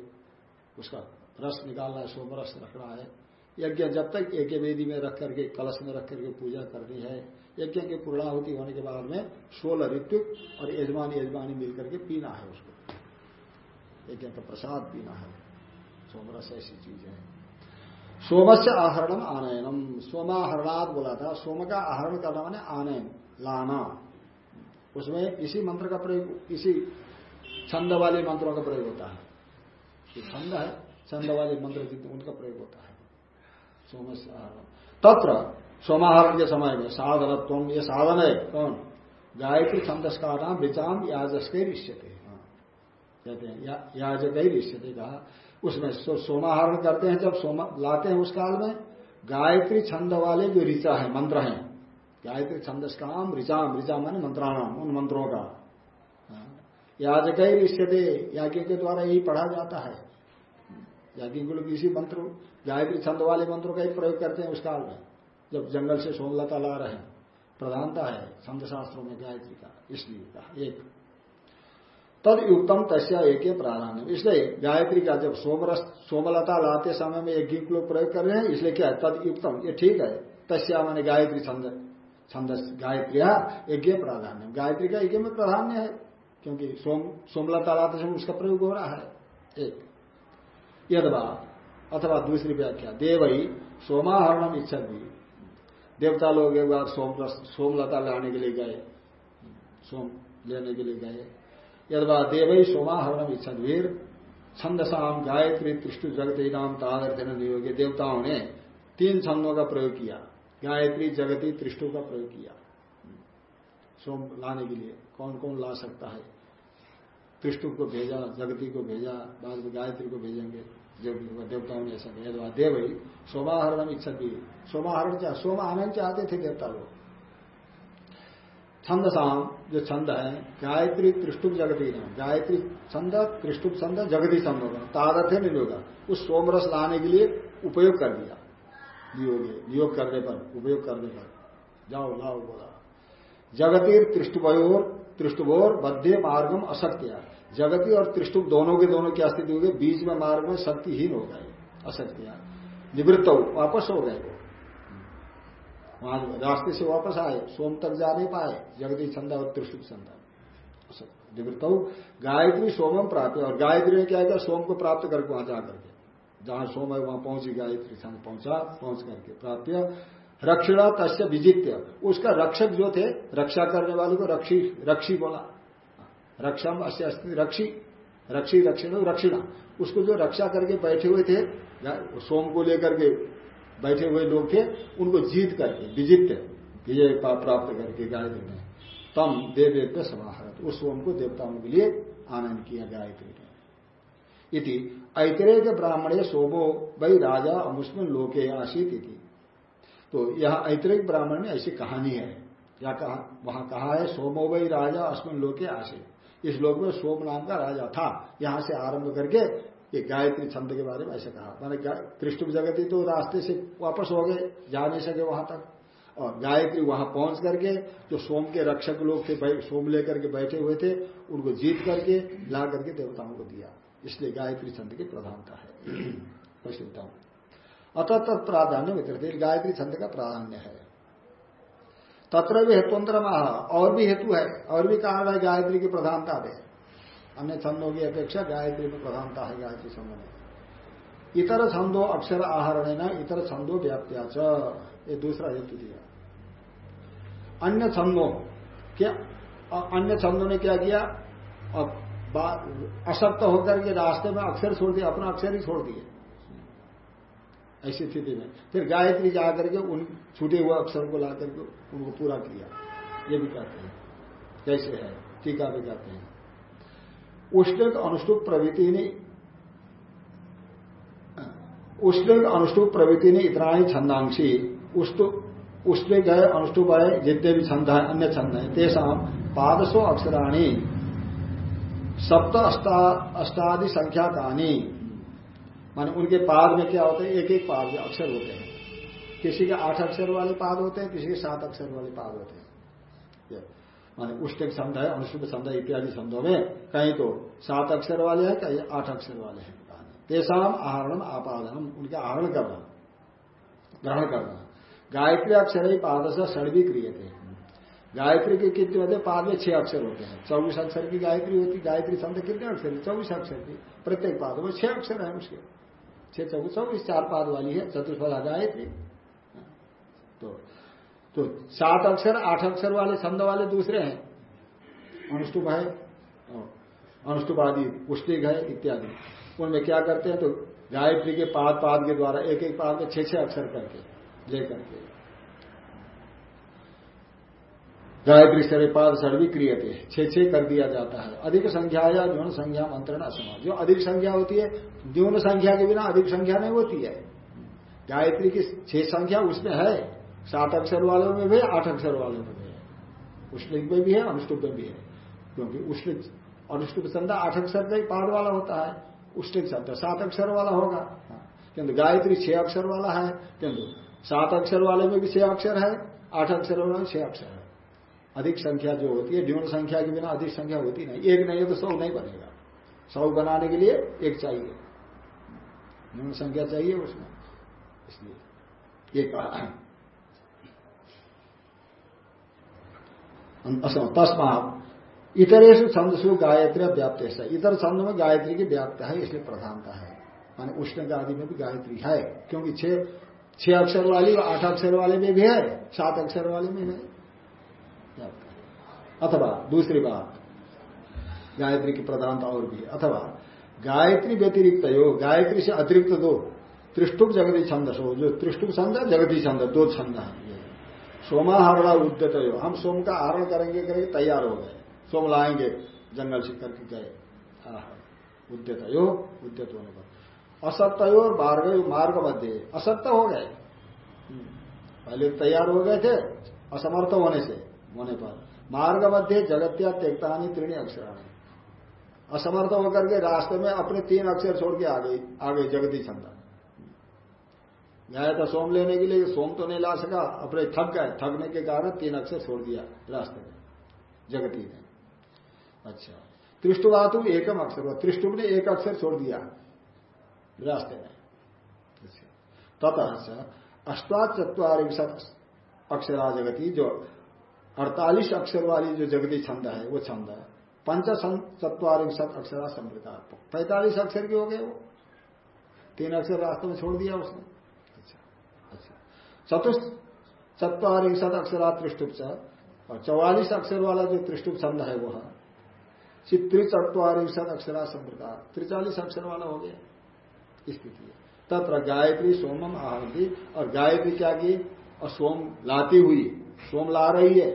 Speaker 1: उसका रस निकालना है, सोम रस रखना है। यज्ञ जब तक एक वेदी में रख करके, कलश में रख करके पूजा करनी है, यज्ञ की पूर्णाहुति होने के बाद में सोलह ऋतु और यजमानी यजमानी मिलकर के पीना है उसको। यज्ञ का प्रसाद पीना है। सोमरस ऐसी चीज़ है। सोमस्य आहरणम आनयनम। सोमाहरणाद बोला था, सोम का आहरण करना माने आनयन, लाना। उसमें इसी मंत्र का प्रयोग, इसी छंद वाले मंत्रों का प्रयोग होता है। छंद है, छंद वाले मंत्र जितने, उनका प्रयोग होता है। सोमस्य आहरण। तत्र सोमाहरण के समय में साधनत्व, ये साधन है, कौन? गायत्री छंदस का नाम विचाम याजस के हाँ। कहते हैं याजक ही रिश्यते कहा। उसमें सोमाहरण करते हैं, जब सोमा, लाते हैं उस काल में, गायत्री छंद वाले जो ऋचा है, मंत्र हैं। गायत्री छंदस काम ऋचाम ऋचा माने मंत्राणाम, उन मंत्रों का। हाँ। याजक ऋष्यते, याज्ञ के द्वारा यही पढ़ा जाता है। याज्ञ लोग इसी मंत्र, गायत्री छंद वाले मंत्रों का ही प्रयोग करते हैं उस काल में, जब जंगल से सोमलता ला रहे हैं। प्रधानता है छंद शास्त्रों में गायत्री का, इसलिए कहा, एक। तद युक्तम तस्या एक प्राधान्य इसलिए गायत्री का जब सोमरस, सोमलता लाते समय में एक गीत लोग प्रयोग कर रहे हैं, इसलिए क्या है? तद युक्तम ये ठीक है। तस्या मैंने गायत्री छंद छंद गायत्री यज्ञ प्राधान्य गायत्री का यज्ञ में प्राधान्य है, क्योंकि सोम, सोमलता लाते समय उसका प्रयोग हो रहा है। एक। यदवा, अथवा दूसरी व्याख्या। देव ही सोमाहरणम इच्छा भी देवता लोग एक बार सोमरस, सोमलता लाने के लिए गए। सोम लेने के लिए गए। यदवा देव ही सोमाहरणम इच्छा वीर छंदसाम गायत्री त्रिष्टु जगती नाम तादर्थन नियोगे देवताओं ने तीन छंदों का प्रयोग किया। गायत्री, जगती त्रिष्टु का प्रयोग किया। सोम लाने के लिए कौन कौन ला सकता है? त्रिष्टु को भेजा, जगती को भेजा, बाद में गायत्री को भेजेंगे देवताओं ने ऐसा कहा। देव ही सोमाहरण इच्छा दी सोमाहरण चाह सोम आनंद चाहते थे देवता लोग। छंद शाम जो छंद है, गायत्री त्रिष्टुप जगती नाम। गायत्री छंद, त्रिष्टुप छंद, जगती छंद होगा। है नियोग उस सोमरस लाने के लिए उपयोग कर दिया। नियोग नियोग करने पर, उपयोग करने पर। जाओ लाओ बोला। जगती त्रिष्टुभयोर त्रिष्टुभोर बद्धे, मार्गम, असत्या। जगती और त्रिष्टुप दोनों के दोनों की स्थिति हो गई बीच में मार्ग में शक्तिहीन हो गए। असत्या। निवृत्त हो, वापस हो गए। वहाँ रास्ते से वापस आए, सोम तक जा नहीं पाए जगदी छंदा और त्रिशुभ छंदा निवृत्त गायत्री सोमम प्राप्त और गायत्री ने क्या किया? सोम को प्राप्त करके वहाँ जाकर के, जहाँ सोम है वहाँ पहुँची, गायत्री छंद पहुँचा, पहुँच करके प्राप्त रक्षिणा तस्य विजित्य, उसका रक्षक जो थे, रक्षा करने वाले को रक्षी रक्षी बोला। रक्षम अस्य रक्षा रक्षी रक्षी रक्षिण रक्षिणा, उसको जो रक्षा करके बैठे हुए थे सोम को लेकर के बैठे हुए लोग थे, उनको जीत करके, विजित विजय प्राप्त करके गायत्री ने तम देव देव समाहरत। उस सोम को देवताओं के लिए आनंद किया गायत्री ने। इति ऐतरे के ब्राह्मणे सोमो वही राजा अमुस्मिन लोके आशीत इति। तो यह ऐतरिक ब्राह्मण में ऐसी कहानी है। या कहा, वहाँ कहा है, सोमो वही राजा अस्मिन लोके आशीत इस लोक में सोम नाम का राजा था। यहाँ से आरंभ करके ये गायत्री छंद के बारे में ऐसे कहा। मैंने कृष्ण जगती तो रास्ते से वापस हो गए, जा नहीं सके वहाँ तक। और गायत्री वहाँ पहुँच करके जो सोम के रक्षक लोग थे सोम लेकर के बैठे हुए थे, उनको जीत करके ला करके देवताओं को दिया। इसलिए गायत्री छंद की प्रधानता है। प्रसिद्ध अतः तत्प्राधान्य वितरित गायत्री छंद का प्राधान्य है। तत्र भी हेतुअंतर और भी हेतु है, और भी कारण है गायत्री की प्रधानता में अन्य छंदों की अपेक्षा गायत्री में प्रधानता है, गायत्री छंद में। इतर छंदो, अक्षर आहरण न, इतर छंदो व्याप्त्याच ये दूसरा हेतु दिया। अन्य छंदों, क्या अन्य छंदों ने क्या किया? असक्त होकर के रास्ते में अक्षर छोड़ दिया, अपना अक्षर ही छोड़ दिए ऐसी स्थिति में, फिर गायत्री जाकर के उन छूटे हुए अक्षर को ला करके उनको पूरा किया। ये भी कहते हैं कैसे है, टीका भी कहते हैं। उष्णिक अनुष्टुप प्रवृत्ति ने उष्णिक अनुष्टुप प्रवृत्ति ने इतना ही छंदांशी उष्णिक है अनुष्टुप है जितने भी छंद है अन्य छंद है तेषा पादसो अक्षराणी, सप्त अष्टादि संख्या कहानी मान उनके पाद में क्या होते हैं? एक एक पाद अक्षर होते हैं। किसी के आठ अक्षर वाले पाद होते हैं, किसी के सात अक्षर वाले पाद होते हैं। माने उष्टक शब्द है अनुष्ठ शब्द इत्यादि शब्दों में कहीं तो सात अक्षर वाले हैं, कहीं आठ अक्षर वाले हैं। तेसाम आहरण आपादन उनके आहरण करना, ग्रहण करना। गायत्री अक्षर ही पाद से सड़वी क्रिय थे गायत्री के कितने होते पाद में छह अक्षर होते हैं। चौबीस अक्षर की गायत्री होती, गायत्री शब्द कितने अक्षर है? चौबीस अक्षर की। प्रत्येक पाद में छह अक्षर है उसके। छह चौबीस चौबीस, चार पाद वाली है चतुष्पदा गायत्री। तो तो सात अक्षर, आठ अक्षर वाले, छंद वाले दूसरे हैं। अनुष्टुप है अनुष्टुप आदि पुष्टिक है, इत्यादि। उनमें क्या करते हैं तो गायत्री के पाद पाद के द्वारा एक एक पाद में छह छह अक्षर करके लेकर के गायत्री सरे पाद सर्वी क्रिय थे छे छह कर दिया जाता है। अधिक संख्या या न्यून संख्या मंत्रण असमान। जो अधिक संख्या होती है, न्यून संख्या के बिना अधिक संख्या नहीं होती है। गायत्री की छह संख्या उसमें है। सात अक्षर वालों में भी, आठ अक्षर वालों में भी है। उष्णिक में भी है, अनुष्टुप में भी है। क्योंकि उष्णिक, अनुष्टुप छंद आठ अक्षर का ही पाद वाला होता है। उष्णिक शब्द सात अक्षर वाला होगा। किंतु गायत्री छह अक्षर वाला है। किंतु सात अक्षर वाले में भी छह अक्षर है, आठ अक्षर वाले में छह अक्षर है। अधिक संख्या जो होती है, न्यून संख्या के बिना अधिक संख्या होती नहीं। एक नहीं है तो सौ नहीं बनेगा। सौ बनाने के लिए एक चाहिए। न्यून संख्या चाहिए उसमें। इसलिए एक तस्मात। इतरेश छंदसु गायत्री व्याप्त है इतर छंद में गायत्री की व्याप्त है, इसलिए प्रधानता है। माने उष्ण आदि में भी गायत्री है, क्योंकि छह छह अक्षर वाली और आठ अक्षर वाले में भी है, सात अक्षर वाले में है। अथवा, दूसरी बात, गायत्री की प्रधानता और भी अथवा, गायत्री व्यतिरिक्त हो गायत्री से अतिरिक्त दो त्रिष्टुप जगती छंद जो त्रिष्टुप छंद जगती छंद, दो छंद है। सोमाहरण उद्यत हो हम सोम का आहरण करेंगे करेंगे, तैयार हो गए। सोम लाएँगे, जंगल से करके गए उद्यत यो उद्यत होने पर। असत्य और मार्ग मार्ग मध्य। असत्य हो गए। पहले तैयार हो गए थे, असमर्थ होने से, होने पर। मार्ग मध्य जगत्या त्यक्तानी त्रीणी अक्षराणी। असमर्थ होकर के रास्ते में अपने तीन अक्षर छोड़ के आ गई आ गई जगती छंदा गया था सोम लेने के लिए सोम तो नहीं ला सका अपने थक गए थकने के कारण तीन अक्षर छोड़ दिया, रास्ते में, जगती ने अच्छा त्रिष्टुवातु एकम अक्षर हुआ त्रिष्टुभ ने एक अक्षर छोड़ दिया, रास्ते में। अच्छा। ततः अष्टात चतवारिशत अक्षरा जगती जो अड़तालीस अक्षर वाली जो जगती छंद है, वो छंद है। पंच चतवारिशत अक्षरा समृता पैतालीस अक्षर के हो गए वो। तीन अक्षर रास्ते में छोड़ दिया उसने। चतवारिशत अक्षरा त्रिष्टुप और चौवालीस अक्षर वाला जो त्रिष्टुप छंद है वह त्रिचत्वारिशत अक्षरा संप्रदा त्रिचालीस अक्षर वाला हो गया स्थिति है तत्र गायत्री सोमम आहती और गायत्री क्या की? और सोम लाती हुई, सोम ला रही है,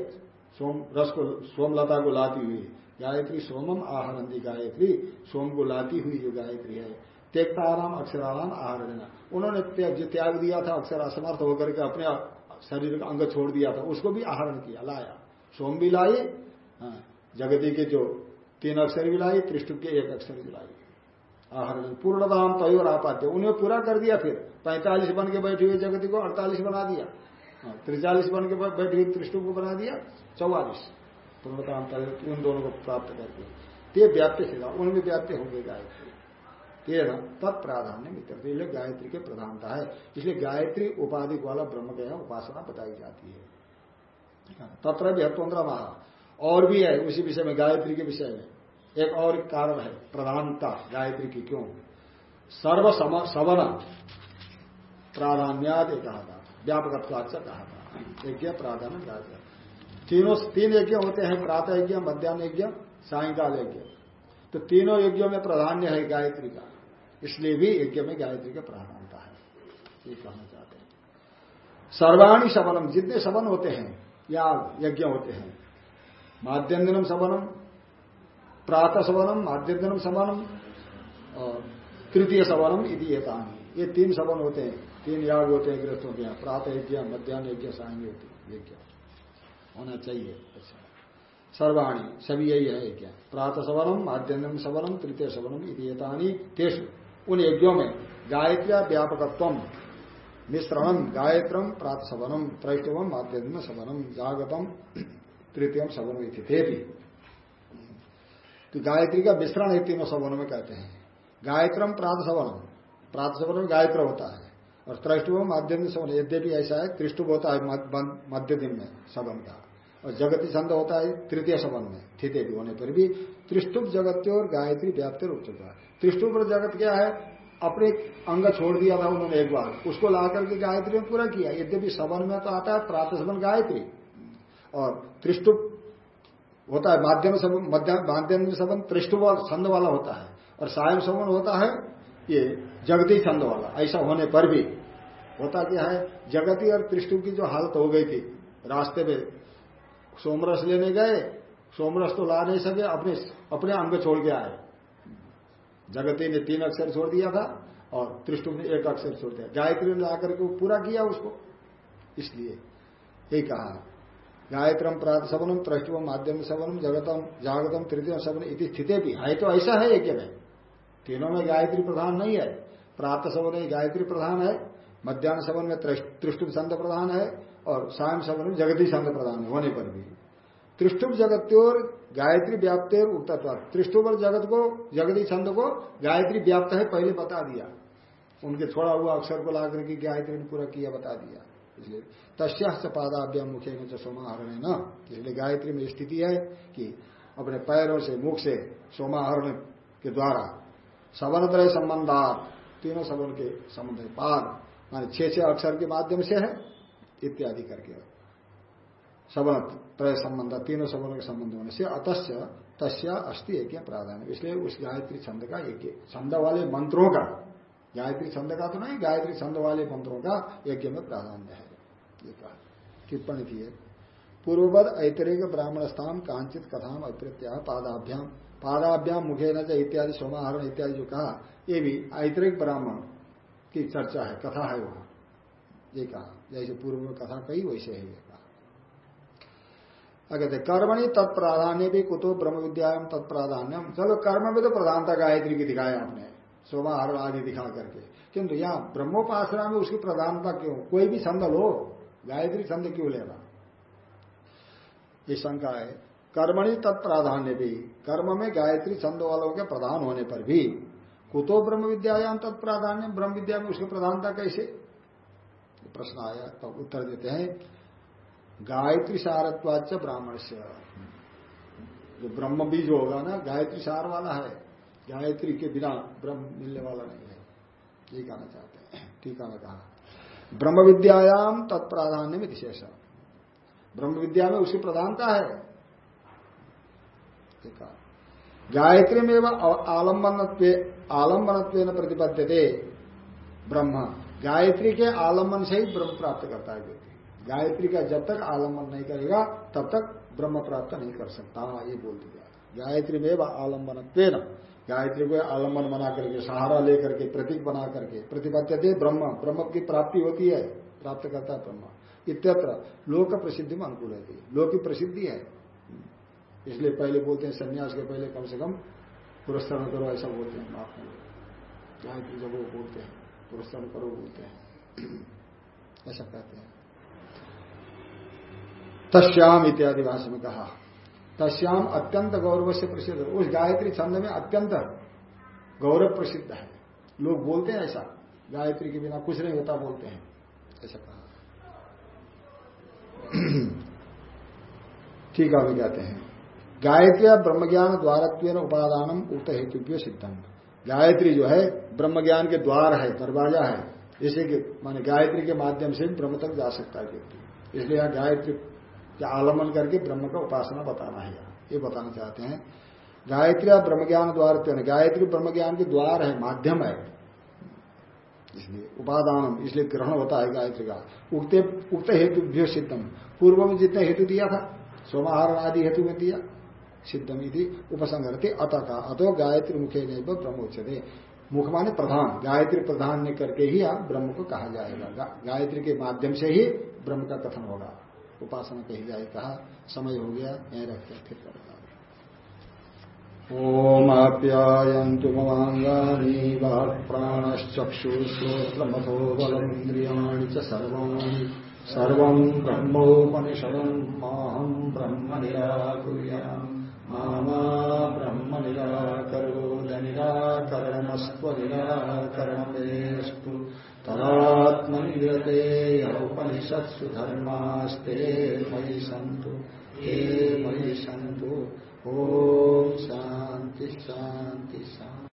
Speaker 1: सोम रस को सोमलता को लाती हुई गायत्री सोमम आहरंदी गायत्री सोम को लाती हुई जो गायत्री है त्यक्ताराम अक्षराराम आहार देना उन्होंने त्याग दिया था अक्षर असमर्थ होकर के अपने शरीर का अंग छोड़ दिया था उसको भी आहरण किया लाया। सोम भी लाई हाँ, जगती के जो तीन अक्षर भी लाई त्रिष्टु के एक अक्षर भी लाई आहार पूर्णदाम तय और आपात्य उन्हें पूरा कर दिया फिर। पैंतालीस बन के बैठी हुई जगती को अड़तालीस बना दिया। हाँ, त्रिचालीस बन के बैठी हुई त्रिष्टु को बना दिया चौवालीस। पूर्णताम तय उन दोनों को प्राप्त करके ते व्याप्य सीधा उनमें व्याप्य होंगे गायत्री तेना तत्प्राधान्य मित्र। गायत्री के प्रधानता है। इसलिए गायत्री उपाधि वाला ब्रह्म के उपासना बताई जाती है। तत्र भी हत्वंद्र महा और भी है, उसी विषय में, गायत्री के विषय में। एक और कारण है, प्रधानता, गायत्री की क्यों? सर्व सवन प्राधान्याद कहा था। व्यापक कहा था। यज्ञ प्राधान्य, गायत्री। तीनों, तीन यज्ञ होते हैं प्रातः यज्ञ, मध्यान्ह यज्ञ, सायकाल यज्ञ। तो तीनों यज्ञों में प्राधान्य है गायत्री का। इसलिए भी यज्ञ में गायत्री का प्राधानता है। ये कहना चाहते हैं। सर्वाणी सबनम जितने सबन होते हैं, या यज्ञ होते हैं माध्यम सबनम प्रातः सबनम माध्यम सबनम और तृतीय सबनम इति ये तीन सबन होते हैं। तीन याग होते हैं गृहस्थों के यहाँ। प्रातः यज्ञ मध्यान्ह यज्ञ, सायं यज्ञ होना चाहिए। अच्छा। सर्वाणी, सभी यही है यज्ञ। प्रातः सवनम माध्यम सवनम तृतीय सवनम इति तेषु उन यज्ञों में गायत्रिया व्यापकत्व मिश्रणम गायत्रम प्रात सवनम त्रैष्टवम माध्यम सवनम जागतम तृतीय सवनम थे भी तो गायत्री का मिश्रण है तीनों सवनों में कहते हैं। गायत्रम प्रात सवनम प्रात सवन में गायत्र होता है और त्रैष्टुभ माध्यम सवन यद्यपि ऐसा है त्रिष्टुभ होता है मध्य दिन में सवन का। और जगती छंद होता है तृतीय सवन में। थिते भी होने पर भी त्रिष्टुभ जगत्य और गायत्री व्याप्ति रूप त्रिष्टु पर जगत क्या है? अपने अंग छोड़ दिया था उन्होंने एक बार। उसको ला करके गायत्री में पूरा किया। यद्यपि सवन में तो आता है, प्रातः सवन गायत्री। और त्रिष्टुप होता है, माध्यम सबन माध्यम सबन त्रिष्टुप छंद वाला होता है। और सायम सवन होता है, ये जगती छंद वाला। ऐसा होने पर भी होता क्या है, जगती और त्रिष्टुप की जो हालत हो गई थी, रास्ते में सोमरस लेने गए, सोमरस तो ला नहीं सके, अपने अपने अंग छोड़ के आए। जगती ने तीन अक्षर छोड़ दिया था और त्रिष्टु ने एक अक्षर छोड़ दिया। गायत्री ने आकर के पूरा किया उसको। इसलिए ये कहा गायत्रम प्रात सबनम त्रष्टुम माध्यम सवनम जगतम जागतम तृतीय सबन इति स्थिति भी। है तो ऐसा है एक में तीनों में गायत्री प्रधान नहीं है। प्रात सवन में गायत्री प्रधान है मध्यान्ह सबन में त्रिष्टुम संत प्रधान है और सायं सबन में जगती संत प्रधान है, होने पर भी। त्रिष्टुम जगत्योर गायत्री व्याप्त उत्तर त्रिष्टुपर जगत को जगती छंद को गायत्री व्याप्त है, पहले बता दिया। उनके छोड़ा हुआ अक्षर को लाकर के गायत्री ने पूरा किया, बता दिया। इसलिए तस्याश्च पादाभ्याम मुखे में सोमाहरण है न इसलिए गायत्री में स्थिति है कि अपने पैरों से, मुख से सोमाहरण के द्वारा सवन तरह संबंधात, तीनों सवन के संबंध पाद, माने छह छह अक्षर के माध्यम से है, इत्यादि करके। सवन त्रय संबंध, तीनों सवनों के संबंध होने से अतस्य, तस्या अस्थि एक प्राधान्य। इसलिए उस गायत्री छंद का एक छंद वाले मंत्रों का गायत्री छंद का तो नहीं, गायत्री छंद वाले मंत्रों का यज्ञ में प्राधान्य है। ये कहा। टिप्पणी की है। पूर्ववद ऐतरिक ब्राह्मण स्थान कांचित कथाम अप्रत्या पादाभ्याम। पादाभ्याम मुखे न इत्यादि सोमाहरण इत्यादि जो कहा, ये भी ऐतरिक ब्राह्मण की चर्चा है, कथा है वहाँ। ये कहा। जैसे पूर्व में कथा कही, वैसे है। कहते कर्मणि तत्प्राधान्य भी कुतो ब्रह्म विद्याम तत्प्राधान्यम चलो, कर्म में तो प्रधानता गायत्री की दिखाया आपने सोमाहर आदि दिखा करके। किंतु यहाँ ब्रह्मोपासना में उसकी प्रधानता क्यों? कोई भी छंद लो, गायत्री छंद क्यों लेना ये शंका है। कर्मणि तत्प्राधान्य भी कर्म में गायत्री छंद वालों के प्रधान होने पर भी कुतो ब्रह्म विद्यायाम तत्प्राधान्य ब्रह्म विद्या में उसकी प्रधानता कैसे? प्रश्न आया तो उत्तर देते हैं। गायत्री सारत्वाच ब्राह्मण से जो ब्रह्म बीज होगा ना, गायत्री सार वाला है। गायत्री के बिना ब्रह्म मिलने वाला नहीं है। ये कहना चाहते हैं। टीका में कहा। ब्रह्म विद्यायाम तत्प्राधान्य में विशेष ब्रह्म विद्या में उसकी प्रधानता है। गायत्री में आलंबन आलंबन प्रतिबद्ध ब्रह्म। गायत्री के आलंबन से ही ब्रह्म प्राप्त करता है गायत्री का जब तक आलंबन नहीं करेगा, तब तक ब्रह्म प्राप्त नहीं कर सकता। ये बोल दिया। गायत्री में आलंबन गायत्री को आलंबन बना करके, सहारा लेकर के, प्रतीक बना करके थे ब्रह्म। ब्रह्म की प्राप्ति होती है। प्राप्त करता है ब्रह्म। इत्यत्र लोक प्रसिद्धि में अनुकूल है। लोक की प्रसिद्धि है। इसलिए पहले बोलते हैं, संन्यास के पहले कम से कम पुरस्कार करो, ऐसा बोलते हैं आप गायत्री जब वो बोलते हैं, पुरस्कार करो, बोलते हैं। ऐसा कहते हैं। तस्याम इत्यादि भाषा में कहा। तस्याम अत्यंत गौरव से प्रसिद्ध। उस गायत्री छंद में अत्यंत गौरव प्रसिद्ध है। लोग बोलते हैं ऐसा। गायत्री के बिना कुछ नहीं होता, बोलते हैं। ऐसा कहा। ठीक है कहते हैं। गायत्री ब्रह्म ज्ञान द्वारत्व उपादान उक्त हेतु सिद्धम। गायत्री जो है ब्रह्म ज्ञान के द्वार है, दरवाज़ा है। जैसे कि माने गायत्री के माध्यम से ब्रह्म तक जा सकता है व्यक्ति। इसलिए यहाँ गायत्री या आलमन करके ब्रह्म का उपासना बताना है ये बताना चाहते हैं। गायत्री और ब्रह्म ज्ञान द्वार गायत्री ब्रह्म ज्ञान के द्वार है, माध्यम है। इसलिए उपादान इसलिए ग्रहण होता है गायत्री का। उगते उक्त हेतु सिद्धम। पूर्व में जितने हेतु दिया था, सोमाहार आदि हेतु में दिया, सिद्धम यदि उपसंगरते अत का अतो गायत्री मुखे नहीं ब्रह्मोच्चते मुख माने प्रधान। गायत्री प्रधान ने करके ही आप ब्रह्म को कहा जाएगा। गायत्री के माध्यम से ही ब्रह्म का कथन होगा। उपासना कही जाए, कहा, समय हो गया, यही रखते फिर करेगा ओमाप्यायन्तु ममाङ्गानि वाक्प्राणश्चक्षुश्रोत्रमथो बलमिन्द्रियाणि च सर्वाणि सर्वम् ब्रह्मोपनिषदम् माहम् ब्रह्म निराकुर्याम् मामा ब्रह्म निराकरोद निराकरणमस्त्वनिराकरणमेस्तु तदात्मनिरते उपनिषत्सु धर्मास्ते मयि सन्तु हे मयि सन्तु। ओम शांति शांति शांति